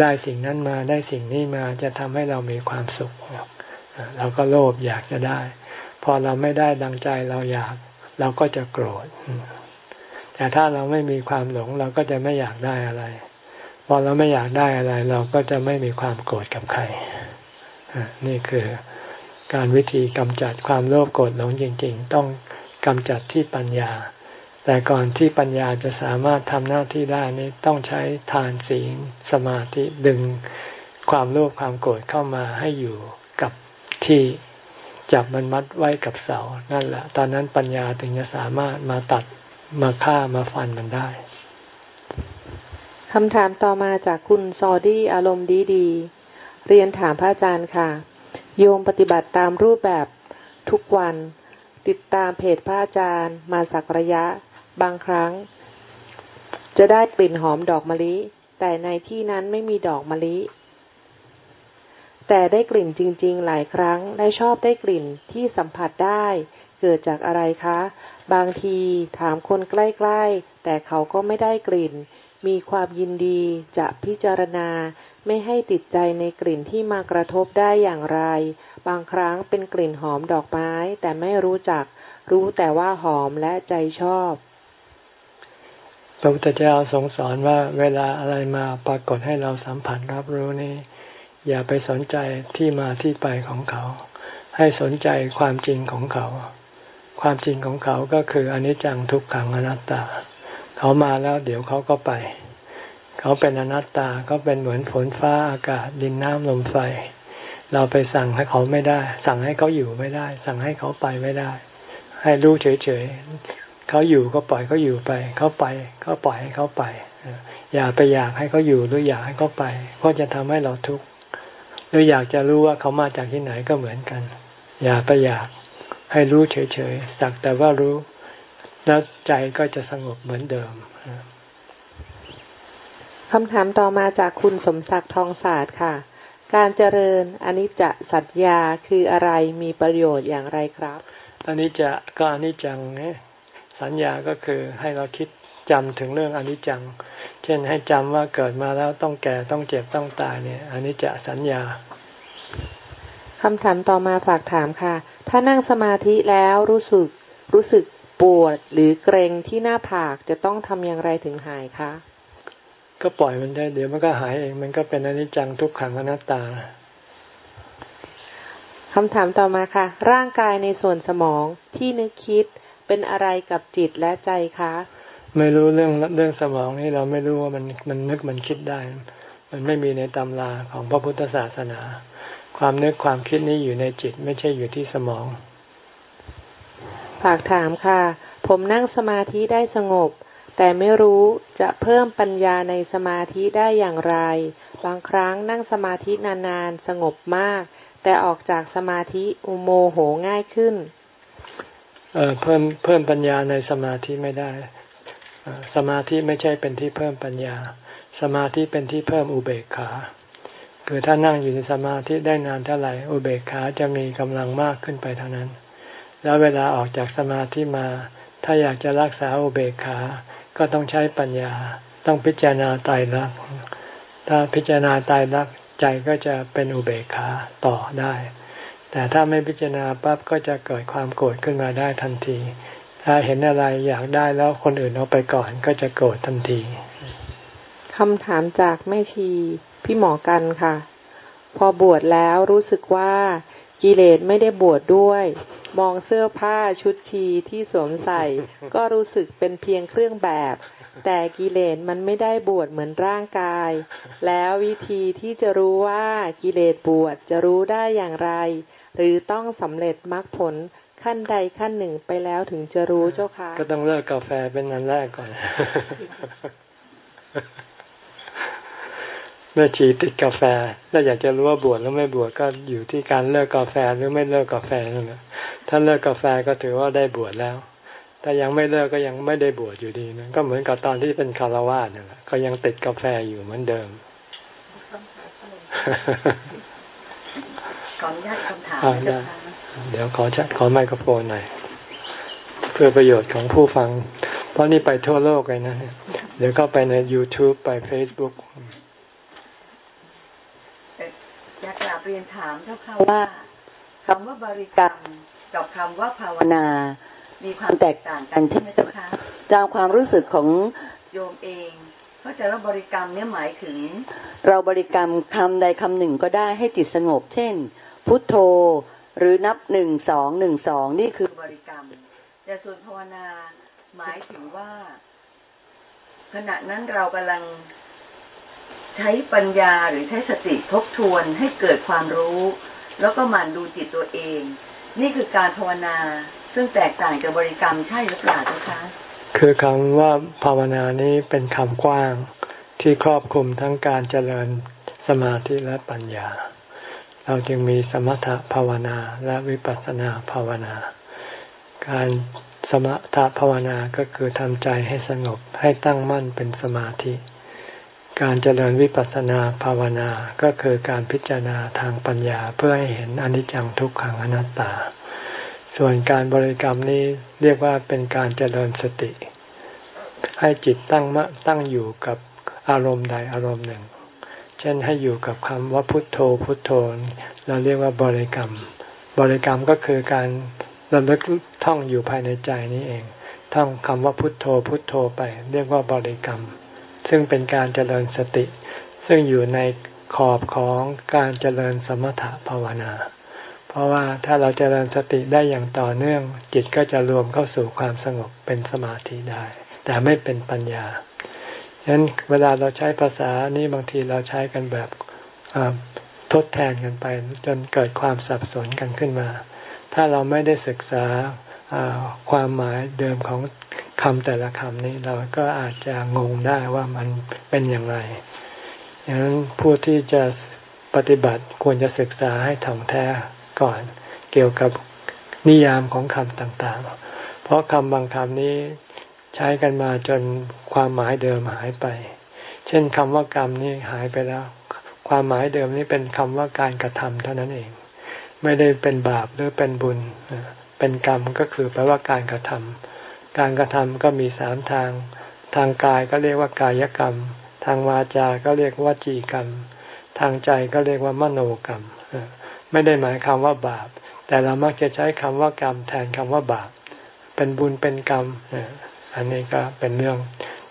ได้สิ่งนั้นมาได้สิ่งนี้มาจะทำให้เรามีความสุข เราก็โลภอยากจะได้ พอเราไม่ได้ดังใจเราอยาก เราก็จะโกรธ แต่ถ้าเราไม่มีความหลงเราก็จะไม่อยากได้อะไร พอเราไม่อยากได้อะไร เราก็จะไม่มีความโกรธกับใครนี่คือ การวิธีกำจัดความโลภโกรธหลงจริง ๆ ต้องกำจัดที่ปัญญา แต่ก่อนที่ปัญญาจะสามารถทำหน้าที่ได้นี้ต้องใช้ทานศีลสมาธิดึงความโลภความโกรธเข้ามาให้อยู่กับที่จับมันมัดไว้กับเสา นั่นแหละ ตอนนั้นปัญญาถึงจะสามารถมาตัดมาฆ่ามาฟันมันได้คำถามต่อมาจากคุณซอดี้อารมณ์ดีดี เรียนถามพระอาจารย์ค่ะ โยมปฏิบัติตามรูปแบบทุกวัน ติดตามเพจพระอาจารย์ มาสักระยะ บางครั้ง จะได้กลิ่นหอมดอกมะลิ แต่ในที่นั้นไม่มีดอกมะลิ แต่ได้กลิ่นจริง ๆ หลายครั้งได้ชอบได้กลิ่นที่สัมผัสได้ เกิดจากอะไรคะ บางทีถามคนใกล้ ๆ แต่เขาก็ไม่ได้กลิ่น มีความยินดีจะพิจารณา ไม่ให้ติดใจในกลิ่นที่มากระทบได้อย่างไร บางครั้งเป็นกลิ่นหอมดอกไม้แต่ไม่รู้จัก รู้แต่ว่าหอมและใจชอบพระพุทธเจ้าทรงสอนว่าเวลาอะไรมาปรากฏให้เราสัมผัสรับรู้นี้อย่าไปสนใจที่มาที่ไปของเขา ให้สนใจความจริงของเขา ความจริงของเขาก็คืออนิจจังทุกขังอนัตตา เขามาแล้วเดี๋ยวเขาก็ไป เขาเป็นอนัตตาก็เป็นเหมือนฝนฟ้าอากาศดินน้ำลมไฟ เราไปสั่งให้เขาไม่ได้ สั่งให้เขาอยู่ไม่ได้ สั่งให้เขาไปไม่ได้ ให้รู้เฉยๆเขาอยู่ก็ปล่อยเขาอยู่ไป เขาไปก็ปล่อยให้เขาไป อย่าไปอยากให้เขาอยู่หรืออยากให้เขาไปเพราะจะทำให้เราทุกข์หรืออยากจะรู้ว่าเขามาจากที่ไหนก็เหมือนกัน อย่าไปอยากให้รู้เฉยๆสักแต่ว่ารู้แล้วใจก็จะสงบเหมือนเดิม คำถามต่อมาจากคุณสมศักดิ์ทองศาสตร์ค่ะ การเจริญอนิจจสัญญาคืออะไรมีประโยชน์อย่างไรครับอนิจจก็อนิจจังเนี่ยสัญญาก็คือให้เราคิดจำถึงเรื่องอนิจจัง เช่นให้จำว่าเกิดมาแล้วต้องแก่ต้องเจ็บต้องตายเนี่ยอนิจจสัญญาคำถามต่อมาฝากถามค่ะ ถ้านั่งสมาธิแล้วรู้สึกรู้สึกปวดหรือเกรงที่หน้าผากจะต้องทำอย่างไรถึงหายคะ ก็ปล่อยมันได้ เดี๋ยวมันก็หายเองมันก็เป็นอนิจจังทุกขังอนัตตาคำถามต่อมาค่ะ ร่างกายในส่วนสมองที่นึกคิดเป็นอะไรกับจิตและใจคะ ไม่รู้เรื่องเรื่องสมองนี่เราไม่รู้ว่ามันมันนึกมันคิดได้ มันไม่มีในตำราของพระพุทธศาสนา ความนึกความคิดนี้อยู่ในจิตไม่ใช่อยู่ที่สมอง ฝากถามค่ะ ผมนั่งสมาธิได้สงบ แต่ไม่รู้จะเพิ่มปัญญาในสมาธิได้อย่างไร บางครั้งนั่งสมาธินานๆ สงบมาก แต่ออกจากสมาธิอุโมโหง่ายขึ้นเเพิ่มเพิ่มปัญญาในสมาธิไม่ได้ สมาธิไม่ใช่เป็นที่เพิ่มปัญญา สมาธิเป็นที่เพิ่มอุเบกขา คือถ้านั่งอยู่ในสมาธิได้นานเท่าไหร่อุเบกขาจะมีกำลังมากขึ้นไปเท่านั้น แล้วเวลาออกจากสมาธิมาถ้าอยากจะรักษาอุเบกขา ก็ต้องใช้ปัญญา ต้องพิจารณาตายรักถ้าพิจารณาตายรักใจก็จะเป็นอุเบกขาต่อได้ แต่ถ้าไม่พิจารณาปั๊บก็จะเกิดความโกรธขึ้นมาได้ทันที ถ้าเห็นอะไรอยากได้แล้วคนอื่นเอาไปก่อนก็จะโกรธทันทีคำถามจากแม่ชีพี่หมอกันค่ะ พอบวชแล้วรู้สึกว่ากิเลสไม่ได้บวชดด้วย มองเสื้อผ้าชุดชีที่สวมใส่ ก็รู้สึกเป็นเพียงเครื่องแบบ แต่กิเลสมันไม่ได้บวชเหมือนร่างกาย แล้ววิธีที่จะรู้ว่ากิเลสบวชจะรู้ได้อย่างไร หรือต้องสำเร็จมรรคผลขั้นใดขั้นหนึ่งไปแล้วถึงจะรู้เจ้าค่ะ ก็ต้องเลิกกาแฟเป็นนันแรกก่อน เมื่อชีติดกาแฟแล้วอยากจะรู้ว่าบวชแล้วไม่บวชก็อยู่ที่การเลิกกาแฟหรือไม่เลิกกาแฟนั่นแหละถ้าเลิกกาแฟก็ถือว่าได้บวชแล้ว แต่ยังไม่เลิกก็ยังไม่ได้บวชอยู่ดีนะก็เหมือนกับตอนที่เป็นคารวะนั่นแหละก็ยังติดกาแฟอยู่เหมือนเดิมขออนุญาตคำถามเดี๋ยวขอชัดขอไมโครโฟนหน่อยเพื่อประโยชน์ของผู้ฟัง เพราะนี่ไปทั่วโลกเลยนะ เดี๋ยวเข้าไปใน YouTube ไป Facebook เรียนถามเจ้าค่ะว่าคำว่าบริกรรมกับคำว่าภาวนา มีความแตกต่างกันใช่ไหมเจ้าคะตามความรู้สึกของโยมเองเข้าใจว่าบริกรรมเนี่ยหมายถึง เราบริกรรมคำใดคำหนึ่งก็ได้ให้จิตสงบ เช่น พุทโธหรือนับหนึ่งสองหนึ่งสองนี่คือบริกรรม แต่ส่วนภาวนาหมายถึงว่า ขณะนั้นเรากำลัง ใช้ปัญญาหรือใช้สติทบทวนให้เกิดความรู้ แล้วก็มันดูจิตตัวเอง นี่คือการภาวนาซึ่งแตกต่างจากบริกรรมใช่หรือเปล่าคะคือคำว่าภาวนานี้เป็นคำกว้างที่ครอบคลุมทั้งการเจริญสมาธิและปัญญา เราจึงมีสมถภาวนาและวิปัสสนาภาวนา การสมถภาวนาก็คือทำใจให้สงบให้ตั้งมั่นเป็นสมาธิ การเจริญวิปัสสนาภาวนาก็คือการพิจารณาทางปัญญาเพื่อให้เห็นอนิจจังทุกขังอนัตตา ส่วนการบริกรรมนี้เรียกว่าเป็นการเจริญสติ ให้จิตตั้งมะตั้งอยู่กับอารมณ์ใดอารมณ์หนึ่ง เช่นให้อยู่กับคำว่าพุทโธพุทโธเราเรียกว่าบริกรรม บริกรรมก็คือการระลึกท่องอยู่ภายในใจนี้เอง ท่องคำว่าพุทโธพุทโธไป เรียกว่าบริกรรม ซึ่งเป็นการเจริญสติ ซึ่งอยู่ในขอบของการเจริญสมถภาวนา เพราะว่าถ้าเราเจริญสติได้อย่างต่อเนื่อง จิตก็จะรวมเข้าสู่ความสงบเป็นสมาธิได้ แต่ไม่เป็นปัญญาฉะนั้นเวลาเราใช้ภาษานี้บางทีเราใช้กันแบบทดแทนกันไป จนเกิดความสับสนกันขึ้นมา ถ้าเราไม่ได้ศึกษา ความหมายเดิมของคำแต่ละคำนี้เราก็อาจจะงงได้ว่ามันเป็นอย่างไรดังนั้นผู้ที่จะปฏิบัติควรจะศึกษาให้ถ่องแท้ก่อน เกี่ยวกับนิยามของคำต่างๆ เพราะคำบางคำนี้ใช้กันมาจนความหมายเดิมหายไป เช่นคำว่ากรรมนี่หายไปแล้ว ความหมายเดิมนี้เป็นคำว่าการกระทำเท่านั้นเอง ไม่ได้เป็นบาปหรือเป็นบุญ เป็นกรรมก็คือแปลว่าการกระทำการกระทำก็มีสามทาง ทางกายก็เรียกว่ากายกรรม ทางวาจา ก็เรียกว่าจีกรรม ทางใจก็เรียกว่ามโนกรรม ไม่ได้หมายคำว่าบาป แต่เรามักจะใช้คำว่ากรรม แทนคำว่าบาป เป็นบุญเป็นกรรม อันนี้ก็เป็นเรื่อง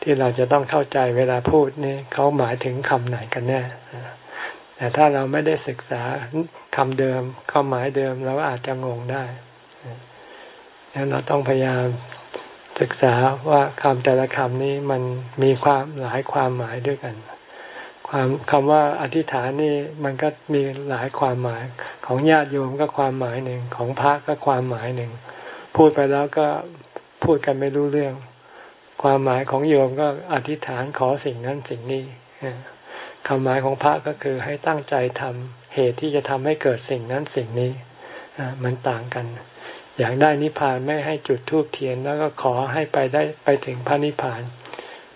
ที่เราจะต้องเข้าใจเวลาพูดนี่เขาหมายถึงคำไหนกันแน่แต่ถ้าเราไม่ได้ศึกษาคำเดิมความหมายเดิมเราอาจจะงงได้ นั้นเราต้องพยายามศึกษาว่าคำแต่ละคำนี้มันมีความหลายความหมายด้วยกัน ความคำว่าอธิษฐานนี่มันก็มีหลายความหมายของญาติโยมก็ความหมายหนึ่งของพระก็ความหมายหนึ่ง พูดไปแล้วก็พูดกันไม่รู้เรื่อง ความหมายของโยมก็อธิษฐานขอสิ่งนั้นสิ่งนี้คำหมายของพระก็คือให้ตั้งใจทำเหตุที่จะทำให้เกิดสิ่งนั้นสิ่งนี้มันต่างกัน อยากได้นิพพานไม่ให้จุดทูบเทียน แล้วก็ขอให้ไปได้ไปถึงพระนิพพาน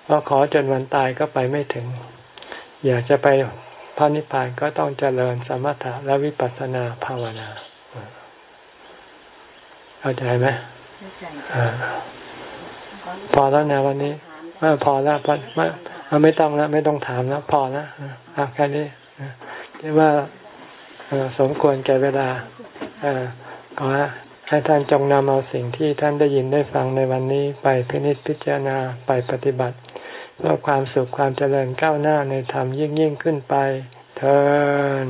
เพราะขอจนวันตายก็ไปไม่ถึง อยากจะไปพระนิพพานก็ต้องเจริญสมถะและวิปัสสนาภาวนาเข้าใจไหมพอแล้วนะวันนี้พอแล้วไม่ไม่ต้องแล้วไม่ต้องถามแล้วพอแล้วแค่นี้คิดว่าสมควรแก่เวลาขอ ให้ท่านจงนำเอาสิ่งที่ท่านได้ยินได้ฟังในวันนี้ไปพินิจพิจารณาไปปฏิบัติเพื่อความสุขความเจริญก้าวหน้าในธรรมยิ่งยิ่งขึ้นไปเทอ